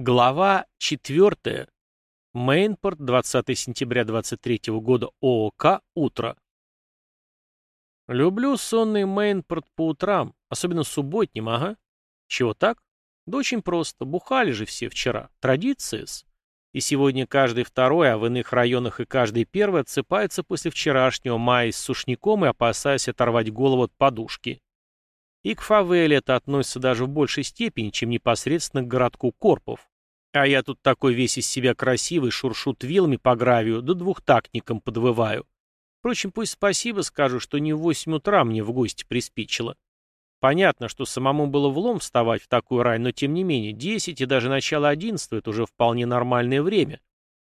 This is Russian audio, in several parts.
Глава 4. Мейнпорт, 20 сентября 23 года, ООК, утро. Люблю сонный Мейнпорт по утрам, особенно субботним, ага. Чего так? Да очень просто, бухали же все вчера. Традиция -с. И сегодня каждый второй, а в иных районах и каждый первый отсыпается после вчерашнего, мая с сушняком и опасаясь оторвать голову от подушки. И к фавеле это относится даже в большей степени, чем непосредственно к городку Корпов. А я тут такой весь из себя красивый, шуршу твилами по гравию, да двухтактником подвываю. Впрочем, пусть спасибо скажу, что не в восемь утра мне в гости приспичило. Понятно, что самому было влом вставать в такую рань, но тем не менее, десять и даже начало одиннадцатого — это уже вполне нормальное время.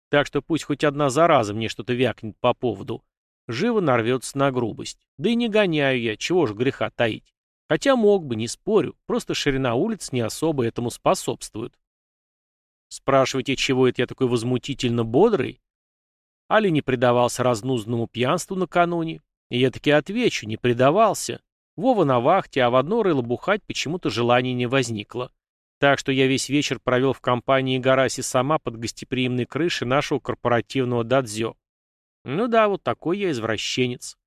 Так что пусть хоть одна зараза мне что-то вякнет по поводу. Живо нарвется на грубость. Да и не гоняю я, чего ж греха таить. Хотя мог бы, не спорю, просто ширина улиц не особо этому способствует. Спрашиваете, чего это я такой возмутительно бодрый? Али не предавался разнузному пьянству накануне? И я таки отвечу, не предавался. Вова на вахте, а в одно рыло бухать почему-то желания не возникло. Так что я весь вечер провел в компании Гараси сама под гостеприимной крышей нашего корпоративного дадзё. Ну да, вот такой я извращенец.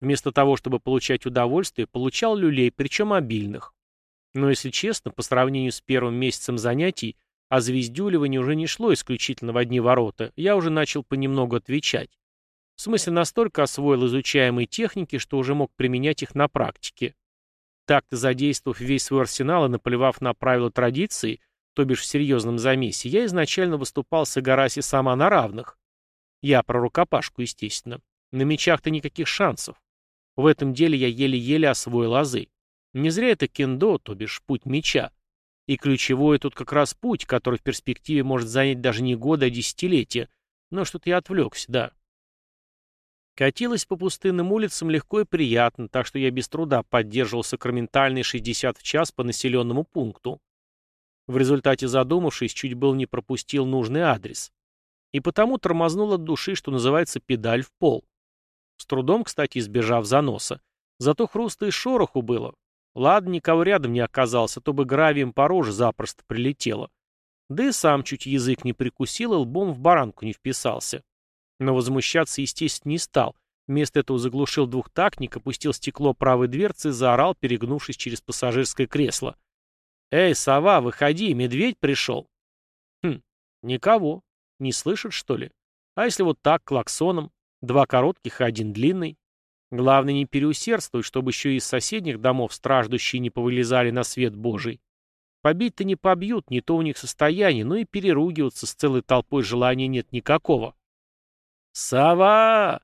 Вместо того, чтобы получать удовольствие, получал люлей, причем обильных. Но, если честно, по сравнению с первым месяцем занятий, а звездюливание уже не шло исключительно в одни ворота, я уже начал понемногу отвечать. В смысле, настолько освоил изучаемые техники, что уже мог применять их на практике. Так-то задействовав весь свой арсенал и наплевав на правила традиции, то бишь в серьезном замесе, я изначально выступал с Игараси сама на равных. Я про рукопашку, естественно. На мечах-то никаких шансов. В этом деле я еле-еле освоил азы. Не зря это кендо, то бишь путь меча. И ключевое тут как раз путь, который в перспективе может занять даже не года, а десятилетия. Но что-то я отвлекся, да. Катилась по пустынным улицам легко и приятно, так что я без труда поддерживал сакраментальный 60 в час по населенному пункту. В результате задумавшись, чуть был не пропустил нужный адрес. И потому тормознул от души, что называется, педаль в пол. С трудом, кстати, избежав заноса. Зато хруста и шороху было. Ладно, никого рядом не оказался, то бы гравием по роже запросто прилетело. Да и сам чуть язык не прикусил и лбом в баранку не вписался. Но возмущаться, естественно, не стал. Вместо этого заглушил двухтактник, опустил стекло правой дверцы и заорал, перегнувшись через пассажирское кресло. «Эй, сова, выходи, медведь пришел!» «Хм, никого. Не слышит, что ли? А если вот так, клаксоном? Два коротких и один длинный. Главное не переусердствовать, чтобы еще и из соседних домов страждущие не повылезали на свет Божий. Побить-то не побьют, не то у них состояние, но и переругиваться с целой толпой желания нет никакого. «Сова!»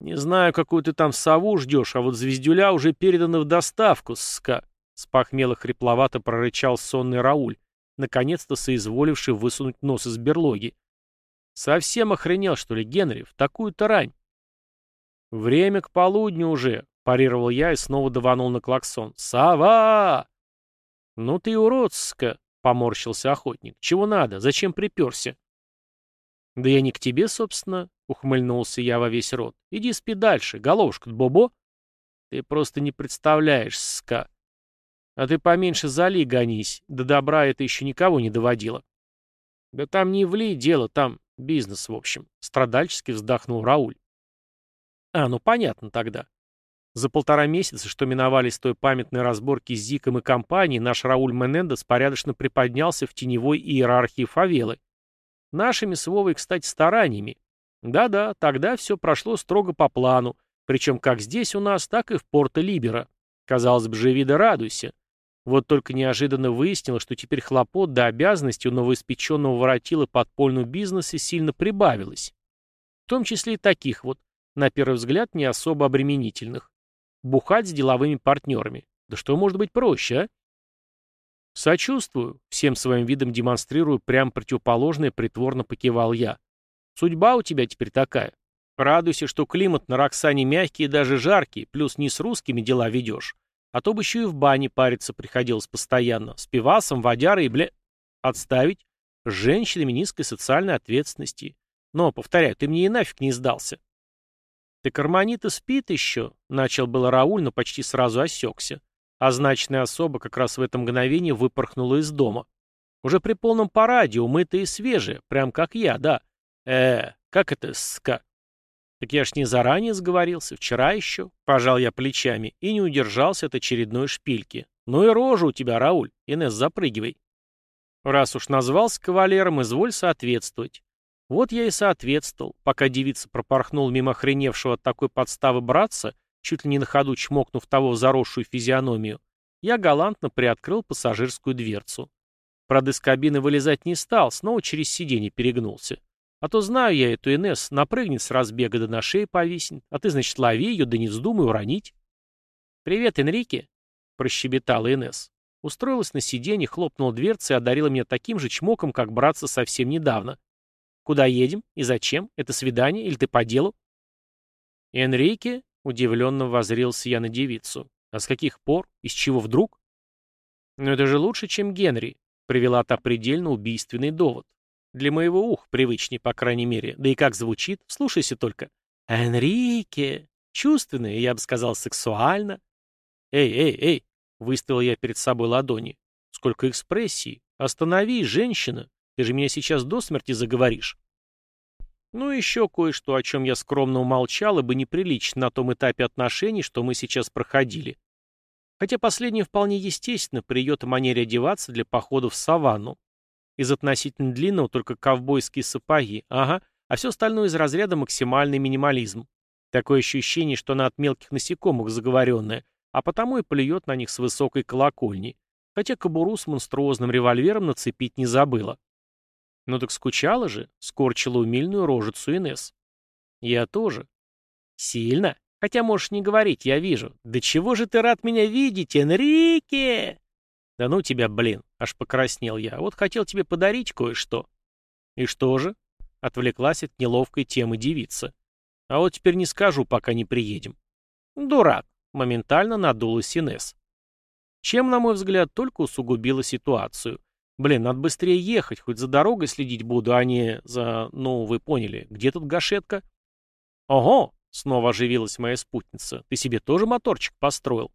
«Не знаю, какую ты там сову ждешь, а вот звездюля уже передана в доставку, ска!» С похмело хрипловато прорычал сонный Рауль, наконец-то соизволивший высунуть нос из берлоги. Совсем охренел, что ли, Генри, в такую-то рань? Время к полудню уже, парировал я и снова даванул на клаксон. Сова! Ну ты уродска, поморщился охотник. Чего надо? Зачем приперся? Да я не к тебе, собственно, ухмыльнулся я во весь рот. Иди спи дальше, головушка бобо. Ты просто не представляешь, ска. А ты поменьше зали гонись, до добра это еще никого не доводило. Да там не вли дело, там Бизнес, в общем. Страдальчески вздохнул Рауль. А, ну понятно тогда. За полтора месяца, что миновали с той памятной разборки с Зиком и компанией, наш Рауль Менендес порядочно приподнялся в теневой иерархии фавелы. Нашими с Вовой, кстати, стараниями. Да-да, тогда все прошло строго по плану, причем как здесь у нас, так и в Порто-Либера. Казалось бы, живи да радуйся. Вот только неожиданно выяснилось, что теперь хлопот до обязанностей у новоиспеченного воротила подпольного бизнеса сильно прибавилось. В том числе и таких вот, на первый взгляд, не особо обременительных. Бухать с деловыми партнерами. Да что может быть проще, а? Сочувствую, всем своим видом демонстрирую прям противоположное, притворно покивал я. Судьба у тебя теперь такая. Радуйся, что климат на Роксане мягкий и даже жаркий, плюс не с русскими дела ведешь, а то бы еще и в бане париться приходилось постоянно. С пивасом, водярой и бля... Отставить. С женщинами низкой социальной ответственности. Но, повторяю, ты мне и нафиг не сдался. Ты карманита спит еще, начал было Рауль, но почти сразу осекся. А значная особа как раз в это мгновение выпорхнула из дома. Уже при полном параде, умытые и свежие, прям как я, да. Э, как это ска? Так я ж не заранее сговорился, вчера еще. Пожал я плечами и не удержался от очередной шпильки. Ну и рожа у тебя, Рауль. Инесс, запрыгивай. Раз уж назвался кавалером, изволь соответствовать. Вот я и соответствовал, пока девица пропорхнул мимо охреневшего от такой подставы братца, чуть ли не на ходу чмокнув того заросшую физиономию, я галантно приоткрыл пассажирскую дверцу. Правда, из кабины вылезать не стал, снова через сиденье перегнулся. А то знаю я эту Инесс, напрыгнет с разбега да на шее повиснет, а ты, значит, лови ее, да не вздумай уронить. «Привет, Энрике!» — прощебетала Инесс. Устроилась на сиденье, хлопнула дверцей и одарила меня таким же чмоком, как братца совсем недавно. «Куда едем? И зачем? Это свидание? Или ты по делу?» «Энрике?» — удивленно возрился я на девицу. «А с каких пор? Из чего вдруг?» «Ну это же лучше, чем Генри», — привела та предельно убийственный довод. Для моего уха привычней, по крайней мере. Да и как звучит, слушайся только. «Энрике!» Чувственно, я бы сказал, сексуально. «Эй, эй, эй!» — выставил я перед собой ладони. «Сколько экспрессии! Остановись, женщина! Ты же меня сейчас до смерти заговоришь!» Ну и еще кое-что, о чем я скромно умолчал, ибо неприлично на том этапе отношений, что мы сейчас проходили. Хотя последнее вполне естественно при ее манере одеваться для похода в саванну. Из относительно длинного только ковбойские сапоги, ага, а все остальное из разряда максимальный минимализм. Такое ощущение, что она от мелких насекомых заговоренная, а потому и плюет на них с высокой колокольни, хотя кобуру с монструозным револьвером нацепить не забыла. Ну так скучала же, скорчила умильную рожицу Инес. Я тоже. Сильно? Хотя можешь не говорить, я вижу. Да чего же ты рад меня видеть, Энрике? «Да ну тебя, блин!» — аж покраснел я. «Вот хотел тебе подарить кое-что». «И что же?» — отвлеклась от неловкой темы девица. «А вот теперь не скажу, пока не приедем». «Дурак!» — моментально надулась Инесс. Чем, на мой взгляд, только усугубила ситуацию. Блин, надо быстрее ехать, хоть за дорогой следить буду, а не за... Ну, вы поняли, где тут гашетка? Ого! Снова оживилась моя спутница. Ты себе тоже моторчик построил?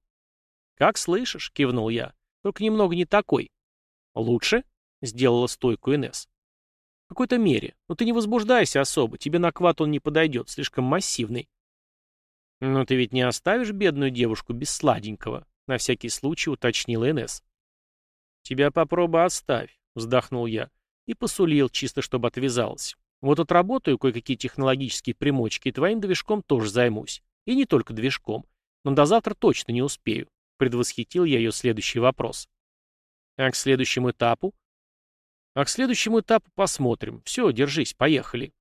Как слышишь, кивнул я. Только немного не такой. Лучше? Сделала стойку Инес. В какой-то мере. Но ты не возбуждайся особо. Тебе на квад он не подойдет. Слишком массивный. Но ты ведь не оставишь бедную девушку без сладенького. На всякий случай уточнила Инес. Тебя попробуй оставь. Вздохнул я. И посулил, чисто чтобы отвязалась. Вот отработаю кое-какие технологические примочки, и твоим движком тоже займусь. И не только движком. Но до завтра точно не успею. Предвосхитил я ее следующий вопрос. А к следующему этапу? А к следующему этапу посмотрим. Все, держись, поехали.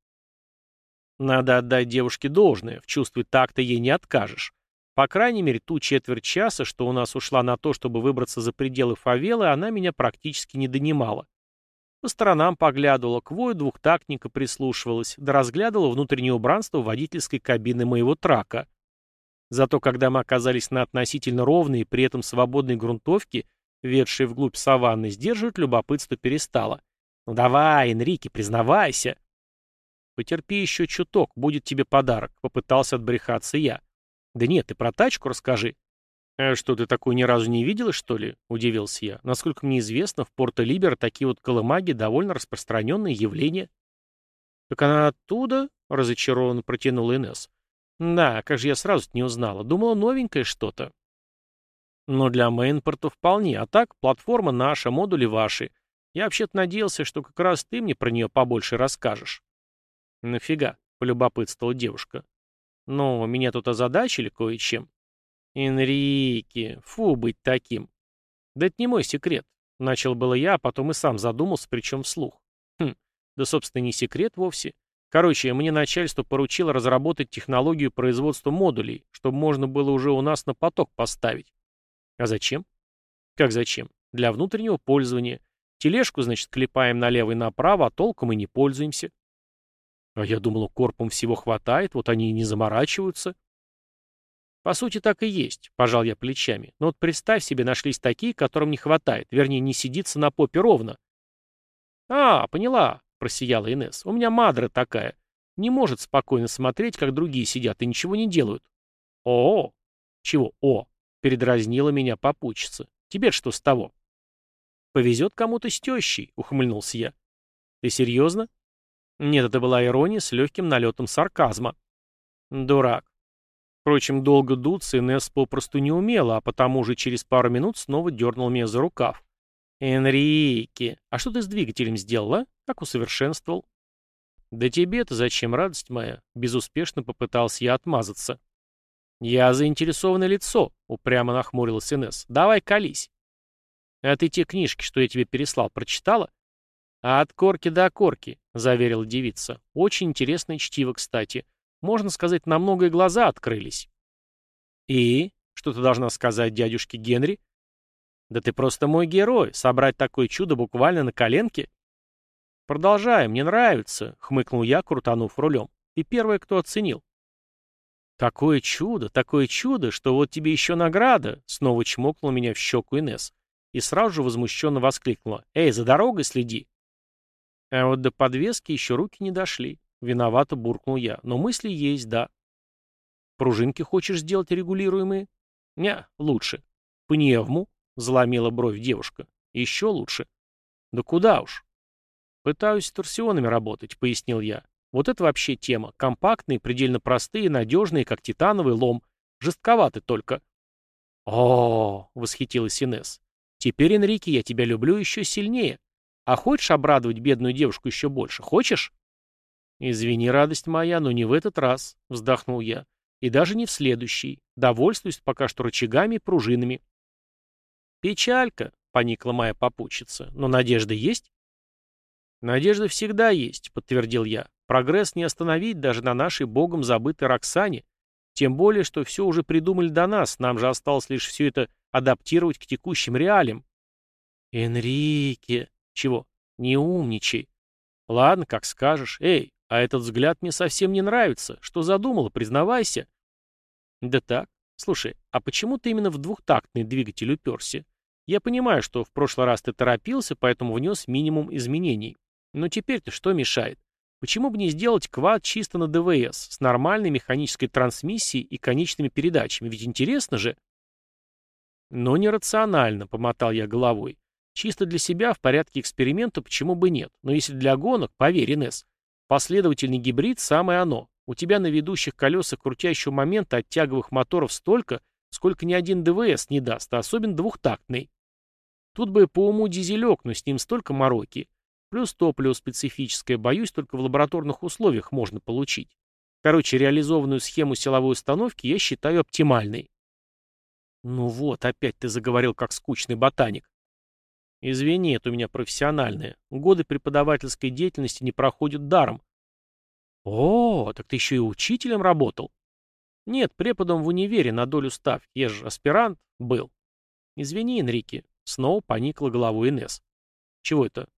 Надо отдать девушке должное, в чувстве такта ей не откажешь. По крайней мере, ту четверть часа, что у нас ушла на то, чтобы выбраться за пределы фавелы, она меня практически не донимала. По сторонам поглядывала, к вою двухтактника прислушивалась, да разглядывала внутреннее убранство водительской кабины моего трака. Зато когда мы оказались на относительно ровной и при этом свободной грунтовке, ведшей вглубь саванны, сдерживать любопытство перестало. «Ну давай, Энрике, признавайся!» «Потерпи еще чуток, будет тебе подарок», — попытался отбрехаться я. «Да нет, ты про тачку расскажи». «А что, ты такую ни разу не видела, что ли?» — удивился я. «Насколько мне известно, в Порто-Либер такие вот колымаги довольно распространенное явление». «Так она оттуда?» — разочарованно протянул Инесс. Да, как же я сразу не узнала. Думала, новенькое что-то. Но для мейнпорта вполне. А так, платформа наша, модули ваши. Я вообще-то надеялся, что как раз ты мне про нее побольше расскажешь. Нафига? Полюбопытствовала девушка. Ну, меня тут озадачили кое-чем. Энрике, фу, быть таким. Да это не мой секрет. Начал было я, а потом и сам задумался, причем вслух. Хм, да, собственно, не секрет вовсе. Короче, мне начальство поручило разработать технологию производства модулей, чтобы можно было уже у нас на поток поставить. А зачем? Как зачем? Для внутреннего пользования. Тележку, значит, клепаем налево и направо, а толком и не пользуемся. А я думал, корпом всего хватает, вот они и не заморачиваются. По сути, так и есть, пожал я плечами. Но вот представь себе, нашлись такие, которым не хватает, вернее, не сидится на попе ровно. А, поняла просияла Инесс. «У меня мадра такая. Не может спокойно смотреть, как другие сидят и ничего не делают». «О!» «Чего «о?» — передразнила меня попутчица. «Теперь что с того?» Повезет кому-то с тещей, ухмыльнулся я. Ты серьезно? Нет, это была ирония с легким налетом сарказма. Дурак. Впрочем, долго дуться Инесс попросту не умела, а потому же через пару минут снова дернул меня за рукав. «Энрике, а что ты с двигателем сделала? Как усовершенствовал?» «Да тебе-то зачем, радость моя?» Безуспешно попытался я отмазаться. «Я заинтересованное лицо», — упрямо нахмурилась Инесс. «Давай колись». «А ты те книжки, что я тебе переслал, прочитала?» «А от корки до корки», — заверила девица. «Очень интересное чтиво, кстати. Можно сказать, на многое глаза открылись». «И? Что ты должна сказать дядюшке Генри?» «Да ты просто мой герой. Собрать такое чудо буквально на коленке?» «Продолжай, мне нравится», — хмыкнул я, крутанув рулем. «Ты первая, кто оценил». «Такое чудо, такое чудо, что вот тебе еще награда!» Снова чмокнул меня в щеку Инес и сразу же возмущенно воскликнула. «Эй, за дорогой следи!» А вот до подвески еще руки не дошли. Виновато буркнул я. Но мысли есть, да. Пружинки хочешь сделать регулируемые? Не, лучше. Пневму? Заломила бровь девушка. Еще лучше. Да куда уж. Пытаюсь с торсионами работать, пояснил я. Вот это вообще тема. Компактные, предельно простые, надежные, как титановый лом. Жестковаты только. О, восхитилась Инес. Теперь, Энрике, я тебя люблю еще сильнее. А хочешь обрадовать бедную девушку еще больше? Хочешь? Извини, радость моя, но не в этот раз, вздохнул я. И даже не в следующий. Довольствуюсь пока что рычагами и пружинами. Печалька, поникла моя попутчица. Но надежда есть? Надежда всегда есть, подтвердил я. Прогресс не остановить даже на нашей богом забытой Роксане. Тем более, что все уже придумали до нас, нам же осталось лишь все это адаптировать к текущим реалиям. «Энрике!» Чего? Не умничай. Ладно, как скажешь. Эй, а этот взгляд мне совсем не нравится. Что задумала, признавайся. Да так. Слушай, а почему ты именно в двухтактный двигатель уперся? Я понимаю, что в прошлый раз ты торопился, поэтому внес минимум изменений. Но теперь-то что мешает? Почему бы не сделать квад чисто на ДВС, с нормальной механической трансмиссией и конечными передачами? Ведь интересно же. Но нерационально, помотал я головой. Чисто для себя, в порядке эксперимента, почему бы нет. Но если для гонок, поверь, Инесс, последовательный гибрид – самое оно. У тебя на ведущих колесах крутящего момента от тяговых моторов столько, сколько ни один ДВС не даст, а особенно двухтактный. Тут бы по уму дизелек, но с ним столько мороки. Плюс топливо специфическое, боюсь, только в лабораторных условиях можно получить. Короче, реализованную схему силовой установки я считаю оптимальной. Ну вот, опять ты заговорил как скучный ботаник. Извини, это у меня профессиональное. Годы преподавательской деятельности не проходят даром. О, так ты еще и учителем работал? Нет, преподом в универе на долю ставки. Я же аспирант был. Извини, Энрике. Снова поникла головой Инесс. Чего это?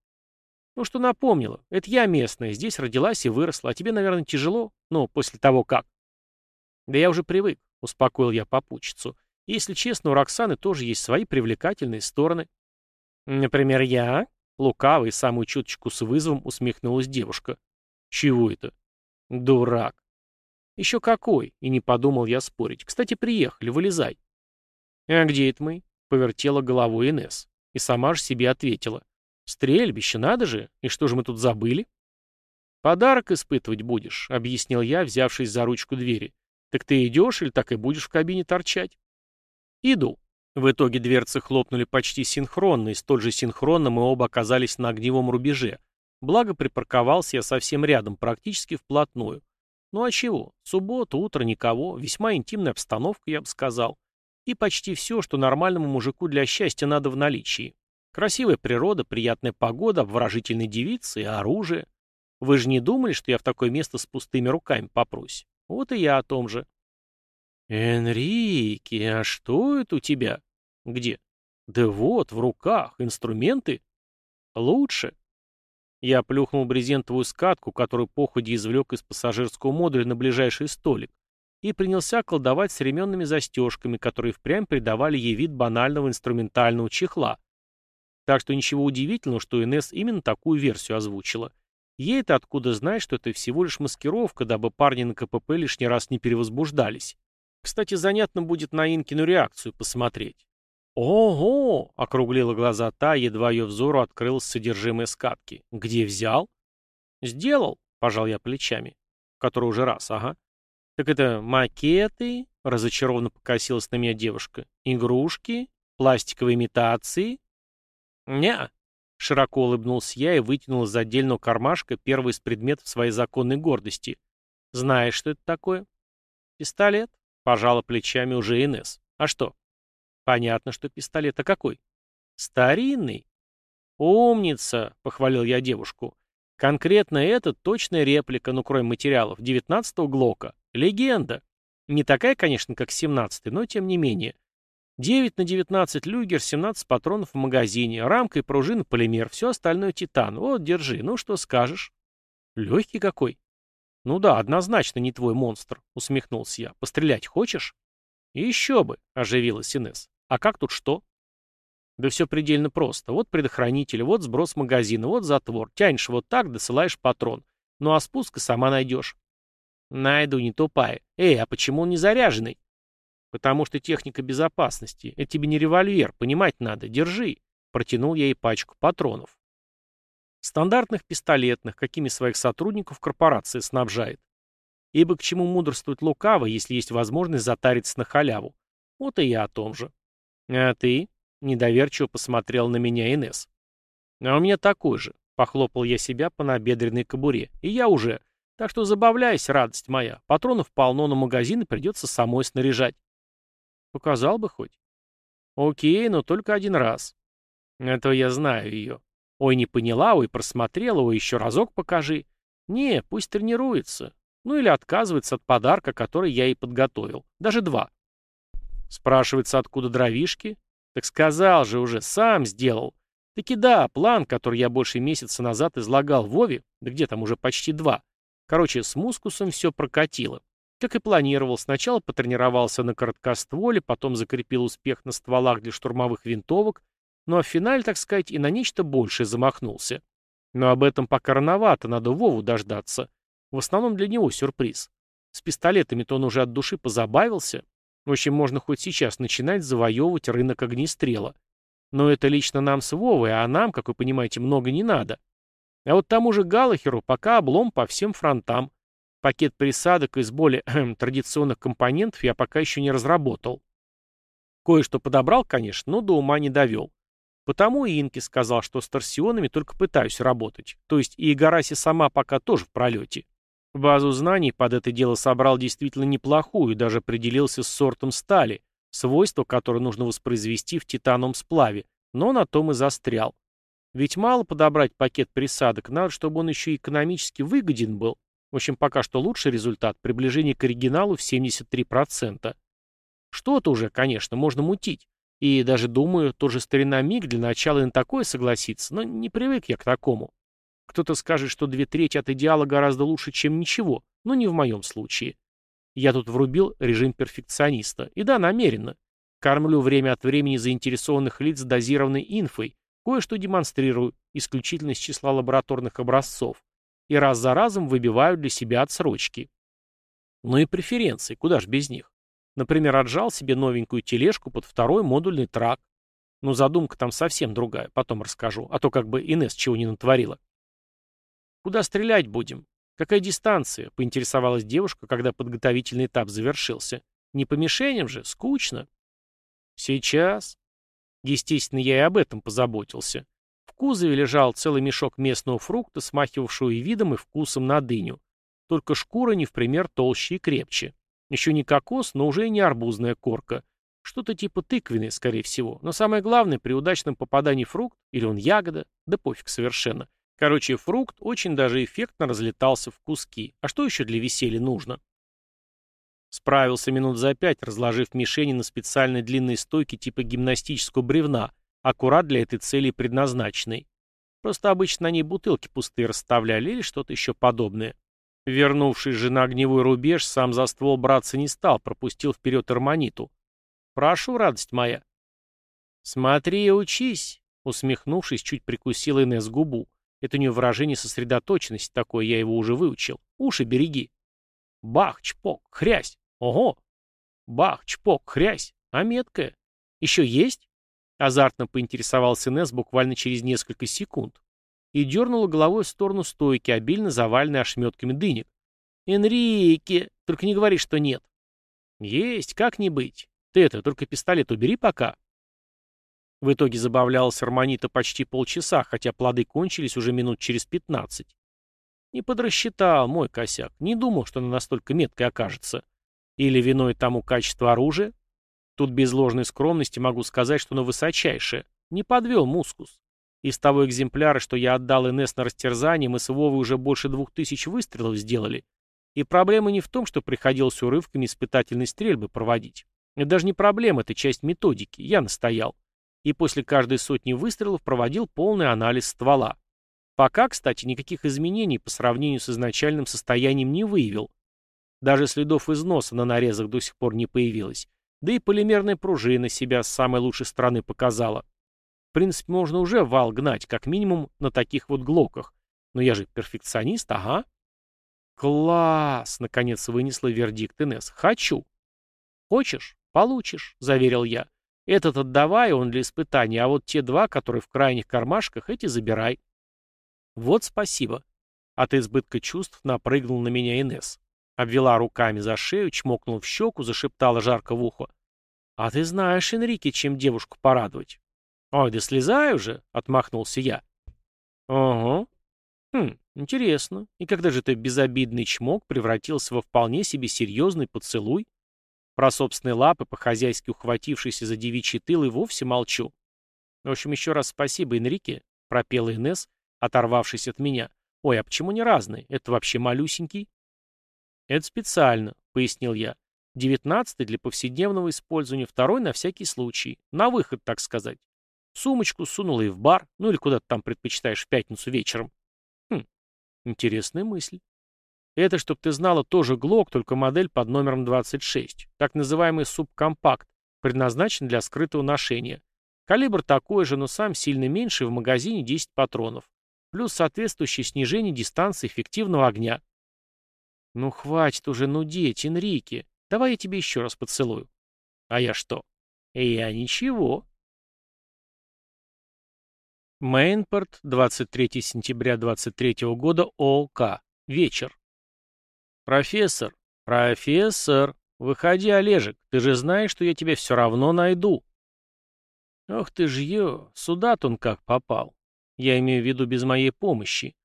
Ну, что напомнила. Это я местная, здесь родилась и выросла. А тебе, наверное, тяжело? Ну, после того как. Да я уже привык, успокоил я попутчицу. Если честно, у Роксаны тоже есть свои привлекательные стороны. «Например, я?» Лукавый, самую чуточку с вызовом усмехнулась девушка. «Чего это?» «Дурак». «Еще какой?» И не подумал я спорить. «Кстати, приехали, вылезай». «А где это мы?» Повертела головой Инесс. И сама же себе ответила. «Стрельбище, надо же! И что же мы тут забыли?» «Подарок испытывать будешь», — объяснил я, взявшись за ручку двери. «Так ты идешь или так и будешь в кабине торчать?» «Иду», в итоге дверцы хлопнули почти синхронно, и столь же синхронно мы оба оказались на огневом рубеже. Благо припарковался я совсем рядом, практически вплотную. Ну а чего? Суббота, утро, никого. Весьма интимная обстановка, я бы сказал. И почти все, что нормальному мужику для счастья надо в наличии. Красивая природа, приятная погода, обворожительные девицы и оружие. Вы же не думали, что я в такое место с пустыми руками попрусь? Вот и я о том же. «Энрике, а что это у тебя?» «Где?» «Да вот, в руках. Инструменты?» «Лучше». Я плюхнул брезентовую скатку, которую походе извлек из пассажирского модуля на ближайший столик, и принялся колдовать с ременными застежками, которые впрямь придавали ей вид банального инструментального чехла. Так что ничего удивительного, что Инесс именно такую версию озвучила. Ей это откуда знать, что это всего лишь маскировка, дабы парни на КПП лишний раз не перевозбуждались. Кстати, занятно будет на Инкину реакцию посмотреть. «Ого!» — округлила глаза та, едва ее взору открылось содержимое скатки. «Где взял?» «Сделал», — пожал я плечами. «В который уже раз, ага». «Так это макеты?» — разочарованно покосилась на меня девушка. «Игрушки? Пластиковые имитации?» «Не-а», широко улыбнулся я и вытянул из отдельного кармашка первый из предметов своей законной гордости. «Знаешь, что это такое?» «Пистолет», — пожала плечами уже Инес. «А что?» Понятно, что пистолет. А какой? Старинный. Умница, похвалил я девушку. Конкретно этот точная реплика, ну кроме материалов, 19-го Глока. Легенда. Не такая, конечно, как 17-й, но тем не менее. 9 на 19 люгер, 17 патронов в магазине, рамка и пружина полимер, все остальное титан. Вот, держи, ну что скажешь? Легкий какой? Ну да, однозначно не твой монстр, усмехнулся я. Пострелять хочешь? Еще бы, оживилась Инесс. А как тут что? Да все предельно просто. Вот предохранитель, вот сброс магазина, вот затвор. Тянешь вот так, досылаешь патрон. Ну а спуск сама найдешь. Найду, не тупая. Эй, а почему он не заряженный? Потому что техника безопасности. Это тебе не револьвер, понимать надо. Держи. Протянул я ей пачку патронов. Стандартных пистолетных, какими своих сотрудников корпорация снабжает. Ибо к чему мудрствует лукаво, если есть возможность затариться на халяву. Вот и я о том же. «А ты?» — недоверчиво посмотрел на меня Инес. «А у меня такой же», — похлопал я себя по набедренной кобуре. «И я уже. Так что забавляйся, радость моя. Патронов полно, на магазины придется самой снаряжать». «Показал бы хоть?» «Окей, но только один раз». «Этого я знаю ее. Ой, не поняла, ой, просмотрела, ой, еще разок покажи. Не, пусть тренируется. Ну или отказывается от подарка, который я ей подготовил. Даже два. Спрашивается, откуда дровишки? Так сказал же уже, сам сделал. Таки да, план, который я больше месяца назад излагал Вове, да где там уже почти два. Короче, с мускусом все прокатило. Как и планировал, сначала потренировался на короткостволе, потом закрепил успех на стволах для штурмовых винтовок, ну а в финале, так сказать, и на нечто большее замахнулся. Но об этом пока рановато, надо Вову дождаться. В основном для него сюрприз. С пистолетами-то он уже от души позабавился, в общем, можно хоть сейчас начинать завоевывать рынок огнестрела. Но это лично нам с Вовой, а нам, как вы понимаете, много не надо. А вот тому же Галахеру пока облом по всем фронтам. Пакет присадок из более традиционных компонентов я пока еще не разработал. Кое-что подобрал, конечно, но до ума не довел. Потому и Инки сказал, что с торсионами только пытаюсь работать. То есть и Игараси сама пока тоже в пролете. Базу знаний под это дело собрал действительно неплохую, даже определился с сортом стали, свойства которое нужно воспроизвести в титановом сплаве, но на том и застрял. Ведь мало подобрать пакет присадок, надо, чтобы он еще и экономически выгоден был. В общем, пока что лучший результат – приближение к оригиналу в 73%. Что-то уже, конечно, можно мутить. И даже думаю, тот же старина Миг для начала и на такое согласится, но не привык я к такому. Кто-то скажет, что две трети от идеала гораздо лучше, чем ничего, но не в моем случае. Я тут врубил режим перфекциониста. И да, намеренно. Кормлю время от времени заинтересованных лиц дозированной инфой, кое-что демонстрирую, исключительно из числа лабораторных образцов, и раз за разом выбиваю для себя отсрочки. Ну и преференции, куда ж без них. Например, отжал себе новенькую тележку под второй модульный трак. Ну, задумка там совсем другая, потом расскажу, а то как бы Инесс чего не натворила. «Куда стрелять будем? Какая дистанция?» — поинтересовалась девушка, когда подготовительный этап завершился. «Не по мишеням же? Скучно». «Сейчас». Естественно, я и об этом позаботился. В кузове лежал целый мешок местного фрукта, смахивавшего и видом, и вкусом на дыню. Только шкура не в пример толще и крепче. Еще не кокос, но уже и не арбузная корка. Что-то типа тыквенной, скорее всего. Но самое главное, при удачном попадании фрукт, или он ягода, да пофиг совершенно, Короче, фрукт очень даже эффектно разлетался в куски. А что еще для веселья нужно? Справился минут за пять, разложив мишени на специальной длинной стойке типа гимнастического бревна, аккурат для этой цели предназначенной. Просто обычно на ней бутылки пустые расставляли или что-то еще подобное. Вернувшись же на огневой рубеж, сам за ствол браться не стал, пропустил вперед армониту. «Прошу, радость моя». «Смотри и учись», — усмехнувшись, чуть прикусил Инесс губу. Это у нее выражение сосредоточенности такое, я его уже выучил. Уши береги. Бах, чпок, хрясь. Ого. Бах, чпок, хрясь. А меткая. Еще есть? Азартно поинтересовался Несс буквально через несколько секунд и дернула головой в сторону стойки, обильно заваленной ошметками дынек. «Энрике! Только не говори, что нет!» «Есть, как не быть. Ты это, только пистолет убери пока». В итоге забавлялась Арманита почти полчаса, хотя плоды кончились уже минут через пятнадцать. Не подрасчитал, мой косяк. Не думал, что она настолько меткой окажется. Или виной тому качество оружия? Тут без ложной скромности могу сказать, что оно высочайшее. Не подвел мускус. Из того экземпляра, что я отдал Инесс на растерзание, мы с Вовой уже больше двух тысяч выстрелов сделали. И проблема не в том, что приходилось урывками испытательной стрельбы проводить. Это даже не проблема, это часть методики. Я настоял. И после каждой сотни выстрелов проводил полный анализ ствола. Пока, кстати, никаких изменений по сравнению с изначальным состоянием не выявил. Даже следов износа на нарезах до сих пор не появилось. Да и полимерная пружина себя с самой лучшей стороны показала. В принципе, можно уже вал гнать, как минимум на таких вот глоках. Но я же перфекционист, ага. Класс! Наконец вынесла вердикт Инесс. Хочу. Хочешь? Получишь, заверил я. Этот отдавай, он для испытания, а вот те два, которые в крайних кармашках, эти забирай. Вот спасибо. От избытка чувств напрыгнул на меня Инесс. Обвела руками за шею, чмокнула в щеку, зашептала жарко в ухо. «А ты знаешь, Энрике, чем девушку порадовать?» «Ой, да слезай уже!» — отмахнулся я. «Ого. Хм, интересно. И когда же ты безобидный чмок превратился во вполне себе серьезный поцелуй?» Про собственные лапы, по-хозяйски ухватившиеся за девичий тыл, и вовсе молчу. «В общем, еще раз спасибо, Энрике», — пропела Инесс, оторвавшись от меня. «Ой, а почему не разные? Это вообще малюсенький?» «Это специально», — пояснил я. «Девятнадцатый для повседневного использования, второй на всякий случай. На выход, так сказать. Сумочку сунула и в бар, ну или куда ты там предпочитаешь в пятницу вечером». «Хм, интересная мысль». Это, чтоб ты знала, тоже ГЛОК, только модель под номером 26. Так называемый субкомпакт, предназначен для скрытого ношения. Калибр такой же, но сам сильно меньше, в магазине 10 патронов. Плюс соответствующее снижение дистанции эффективного огня. «Ну хватит уже нудеть, Энрике. Давай я тебе еще раз поцелую». «А я что?» «Я ничего». Мейнпорт, 23 сентября 23 года, ООК. Вечер. «Профессор, профессор, выходи, Олежек, ты же знаешь, что я тебя все равно найду». «Ох ты ж ё, сюда-то он как попал. Я имею в виду без моей помощи.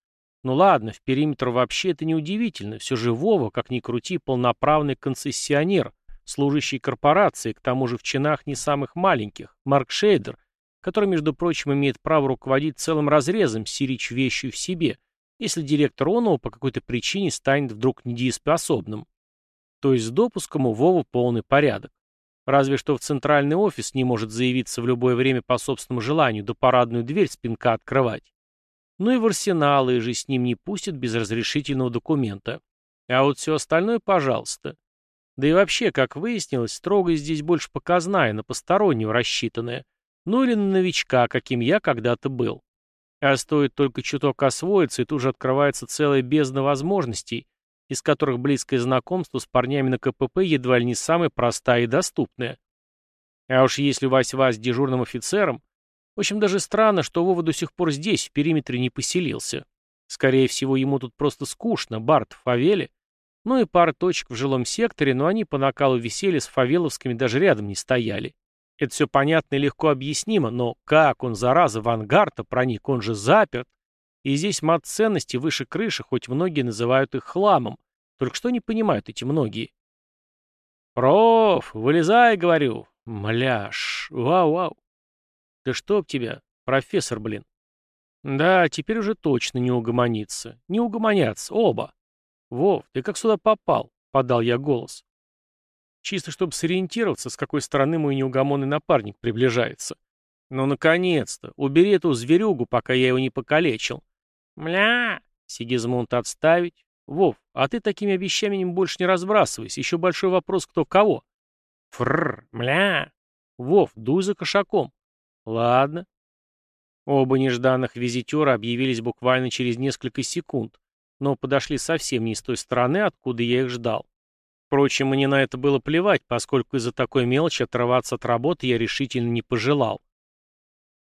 Ну ладно, в периметр вообще это неудивительно. Все же Вова, как ни крути, полноправный концессионер, служащий корпорации, к тому же в чинах не самых маленьких, Марк Шейдер, который, между прочим, имеет право руководить целым разрезом, сирич вещью в себе, если директор ОНО по какой-то причине станет вдруг недееспособным. То есть с допуском у Вова полный порядок. Разве что в центральный офис не может заявиться в любое время по собственному желанию, да парадную дверь спинка открывать. Ну и в арсеналы же с ним не пустят без разрешительного документа. А вот все остальное, пожалуйста. Да и вообще, как выяснилось, строгость здесь больше показная, на постороннего рассчитанная. Ну или на новичка, каким я когда-то был. А стоит только чуток освоиться, и тут же открывается целая бездна возможностей, из которых близкое знакомство с парнями на КПП едва ли не самое простое и доступное. А уж если Вась-Вась дежурным офицером, в общем, даже странно, что Вова до сих пор здесь, в периметре, не поселился. Скорее всего, ему тут просто скучно, Барт в фавеле. Ну и пара точек в жилом секторе, но они по накалу веселья с фавеловскими даже рядом не стояли. Это все понятно и легко объяснимо, но как он, зараза, в ангар-то проник, он же заперт. И здесь мат ценности выше крыши, хоть многие называют их хламом. Только что не понимают эти многие. «Проф, вылезай, — говорю. Мляш, вау-вау. Да чтоб тебя, профессор, блин. Да, теперь уже точно не угомонится. Не угомонятся, оба. Вов, ты как сюда попал? Подал я голос. Чисто чтобы сориентироваться, с какой стороны мой неугомонный напарник приближается. Ну, наконец-то, убери эту зверюгу, пока я его не покалечил. Мля, Сигизмунд отставить. Вов, а ты такими обещаниями больше не разбрасывайся. Еще большой вопрос, кто кого. Фррр, мля. Вов, дуй за кошаком. Ладно. Оба нежданных визитера объявились буквально через несколько секунд, но подошли совсем не с той стороны, откуда я их ждал. Впрочем, мне на это было плевать, поскольку из-за такой мелочи отрываться от работы я решительно не пожелал.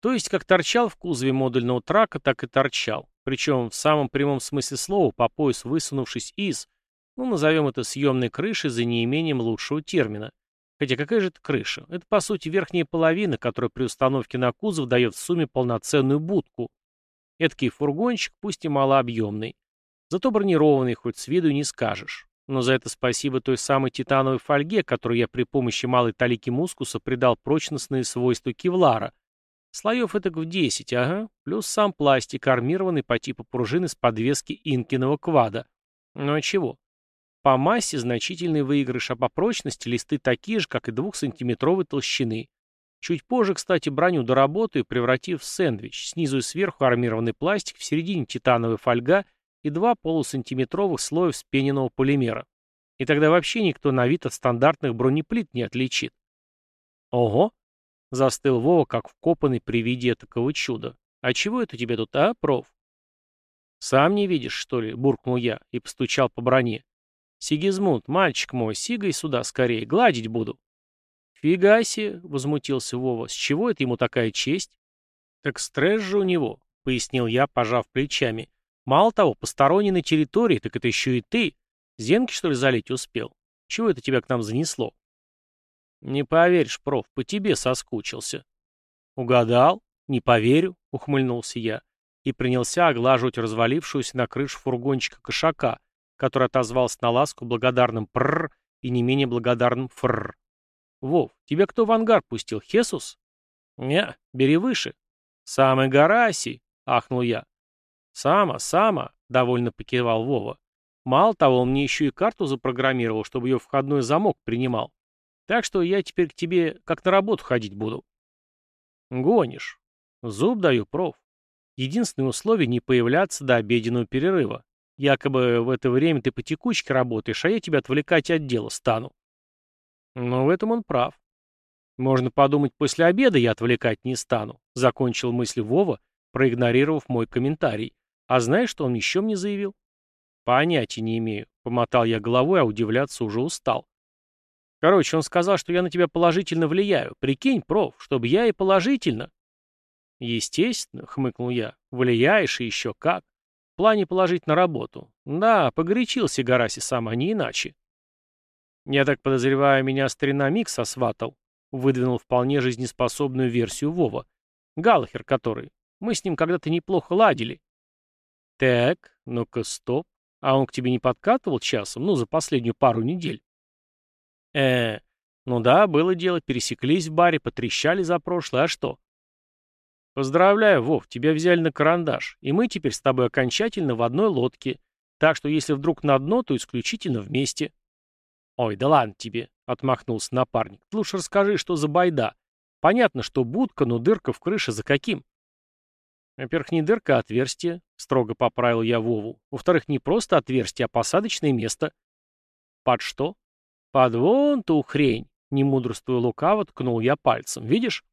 То есть, как торчал в кузове модульного трака, так и торчал. Причем в самом прямом смысле слова, по пояс высунувшись из, ну, назовем это съемной крышей за неимением лучшего термина. Хотя какая же это крыша? Это, по сути, верхняя половина, которая при установке на кузов дает в сумме полноценную будку. Эдакий фургончик, пусть и малообъемный. Зато бронированный, хоть с виду не скажешь. Но за это спасибо той самой титановой фольге, которую я при помощи малой талики мускуса придал прочностные свойства кевлара. Слоев это в 10, ага, плюс сам пластик, армированный по типу пружины с подвески инкиного квада. Ну а чего? По массе значительный выигрыш, а по прочности листы такие же, как и двухсантиметровой толщины. Чуть позже, кстати, броню доработаю, превратив в сэндвич. Снизу и сверху армированный пластик, в середине титановая фольга и два полусантиметровых слоя вспененного полимера. И тогда вообще никто на вид от стандартных бронеплит не отличит. Ого! Застыл Вова, как вкопанный при виде такого чуда. А чего это тебе тут, а, проф? Сам не видишь, что ли? Буркнул я и постучал по броне. «Сигизмунд, мальчик мой, сигай сюда скорее, гладить буду». «Фига себе!» — возмутился Вова. «С чего это ему такая честь?» «Так стресс же у него», — пояснил я, пожав плечами. «Мало того, посторонний на территории, так это еще и ты. Зенки, что ли, залить успел? Чего это тебя к нам занесло?» «Не поверишь, проф, по тебе соскучился». «Угадал? Не поверю», — ухмыльнулся я и принялся оглаживать развалившуюся на крышу фургончика кошака, который отозвался на ласку благодарным «прррр» и не менее благодарным «фррр». «Вов, тебя кто в ангар пустил, Хесус?» «Не, бери выше». «Самый Гараси!» — ахнул я. «Сама, сама!» — довольно покивал Вова. «Мало того, он мне еще и карту запрограммировал, чтобы ее входной замок принимал. Так что я теперь к тебе как на работу ходить буду». «Гонишь. Зуб даю, проф. Единственное условие — не появляться до обеденного перерыва. Якобы в это время ты по текучке работаешь, а я тебя отвлекать от дела стану. Но в этом он прав. Можно подумать, после обеда я отвлекать не стану, закончил мысль Вова, проигнорировав мой комментарий. А знаешь, что он еще мне заявил? Понятия не имею. Помотал я головой, а удивляться уже устал. Короче, он сказал, что я на тебя положительно влияю. Прикинь, проф, чтобы я и положительно. Естественно, хмыкнул я. Влияешь и еще как. Плане положить на работу. Да, погорячился Гараси сам, а не иначе. Я так подозреваю, меня старина Мик сосватал. Выдвинул вполне жизнеспособную версию Вова. Галлахер который. Мы с ним когда-то неплохо ладили. Так, ну-ка, стоп. А он к тебе не подкатывал часом? Ну, за последнюю пару недель. э ну да, было дело, пересеклись в баре, потрещали за прошлое, а что? «Поздравляю, Вов, тебя взяли на карандаш, и мы теперь с тобой окончательно в одной лодке, так что если вдруг на дно, то исключительно вместе». «Ой, да ладно тебе», — отмахнулся напарник. «Ты лучше расскажи, что за байда. Понятно, что будка, но дырка в крыше за каким?» «Во-первых, не дырка, а отверстие», — строго поправил я Вову. «Во-вторых, не просто отверстие, а посадочное место». «Под что?» «Под вон ту хрень», — не мудрствуя лукаво, ткнул я пальцем. «Видишь?»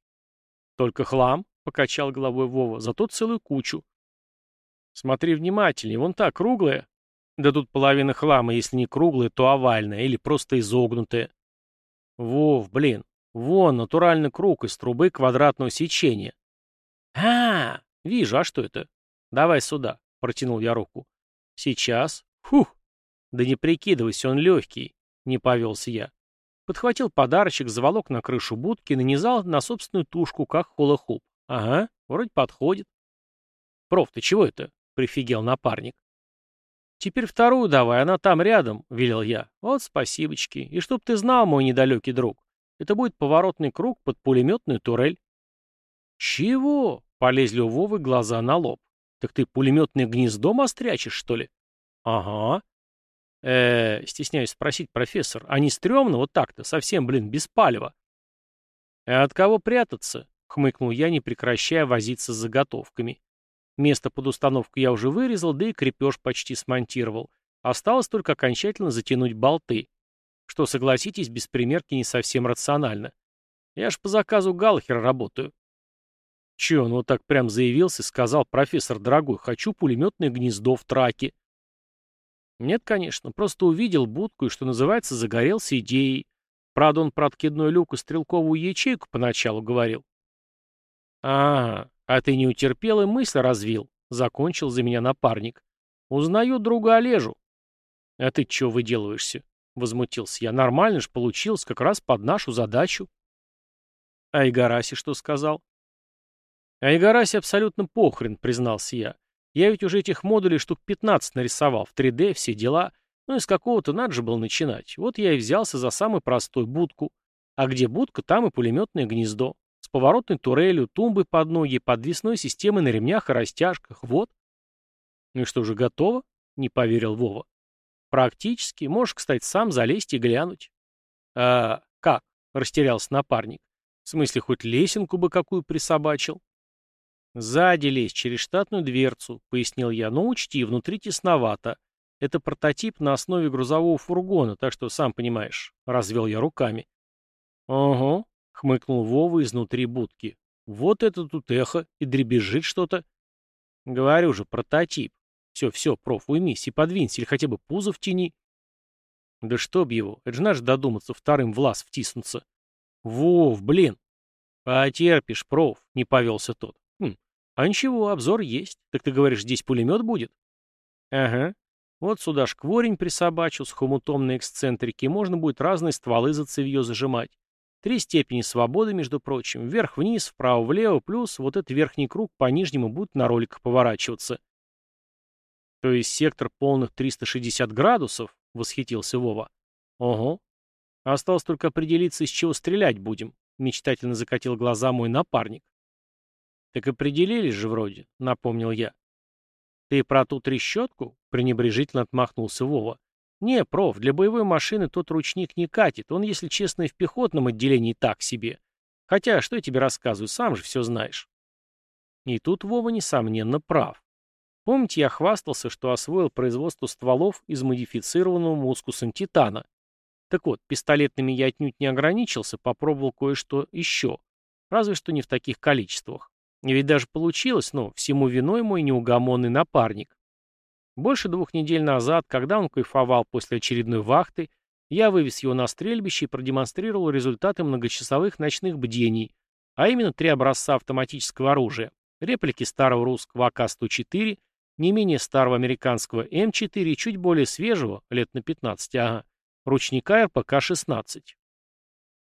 «Только хлам», — покачал головой Вова, — зато целую кучу. Смотри внимательнее, вон та, круглая. Да тут половина хлама, если не круглая, то овальная или просто изогнутая. Вов, блин, вон натуральный круг из трубы квадратного сечения. А, -а, -а вижу, а что это? Давай сюда, протянул я руку. Сейчас. Фух. Да не прикидывайся, он легкий, не повелся я. Подхватил подарочек, заволок на крышу будки и нанизал на собственную тушку, как хула-хуп. «Ага, вроде подходит». «Проф, ты чего это?» — прифигел напарник. «Теперь вторую давай, она там рядом», — велел я. «Вот спасибочки. И чтоб ты знал, мой недалекий друг, это будет поворотный круг под пулеметную турель». «Чего?» — полезли у Вовы глаза на лоб. «Так ты пулеметное гнездо мострячишь, что ли?» «Ага». э стесняюсь спросить, профессор, а не стрёмно вот так-то, совсем, блин, без палева?» «А от кого прятаться?» Хмыкнул я, не прекращая возиться с заготовками. Место под установку я уже вырезал, да и крепеж почти смонтировал. Осталось только окончательно затянуть болты. Что, согласитесь, без примерки не совсем рационально. Я ж по заказу Галлахера работаю. Че, он вот так прям заявился, сказал, профессор дорогой, хочу пулеметное гнездо в траке. Нет, конечно, просто увидел будку и, что называется, загорелся идеей. Правда, он про откидной люк и стрелковую ячейку поначалу говорил. «Ага, а ты не утерпел и мысль развил», — закончил за меня напарник. «Узнаю друга Олежу». «А ты чё выделываешься?» — возмутился я. «Нормально ж получилось, как раз под нашу задачу». «А Игараси что сказал?» «А Игараси абсолютно похрен», — признался я. «Я ведь уже этих модулей штук 15 нарисовал, в 3D, все дела. Ну, из какого-то надо же было начинать. Вот я и взялся за самый простой будку. А где будка, там и пулеметное гнездо. Поворотной турелью, тумбой под ноги, подвесной системой на ремнях и растяжках. Вот. Ну и что же, готово? Не поверил Вова. Практически. Можешь, кстати, сам залезть и глянуть. А как? Растерялся напарник. В смысле, хоть лесенку бы какую присобачил? Сзади лезть через штатную дверцу, пояснил я. Но учти, внутри тесновато. Это прототип на основе грузового фургона, так что, сам понимаешь, развел я руками. Ого, хмыкнул Вова изнутри будки. Вот это тут эхо, и дребезжит что-то. Говорю же, прототип. Все, все, проф, уймись и подвинься, или хотя бы пузо втяни. Да чтоб его, это же наш додуматься вторым в лаз втиснуться. Вов, блин. Потерпишь, проф, не повелся тот. Хм, а ничего, обзор есть. Так ты говоришь, здесь пулемет будет? Ага, вот сюда ж кворень присобачил с хомутом на эксцентрике, можно будет разные стволы за цевье зажимать. Три степени свободы, между прочим. Вверх-вниз, вправо-влево, плюс вот этот верхний круг по нижнему будет на роликах поворачиваться. То есть сектор полных 360 градусов? Восхитился Вова. Ого. Осталось только определиться, из чего стрелять будем. Мечтательно закатил глаза мой напарник. Так определились же вроде, напомнил я. «Ты про ту трещотку?» — пренебрежительно отмахнулся Вова. «Не, проф, для боевой машины тот ручник не катит. Он, если честно, и в пехотном отделении так себе. Хотя, что я тебе рассказываю, сам же все знаешь». И тут Вова, несомненно, прав. Помните, я хвастался, что освоил производство стволов из модифицированного мускусом титана. Так вот, пистолетными я отнюдь не ограничился, попробовал кое-что еще. Разве что не в таких количествах. Ведь даже получилось, но всему виной мой неугомонный напарник. Больше двух недель назад, когда он кайфовал после очередной вахты, я вывез его на стрельбище и продемонстрировал результаты многочасовых ночных бдений, а именно три образца автоматического оружия, реплики старого русского АК-104, не менее старого американского М4 и чуть более свежего, лет на 15, ага, ручника РПК-16.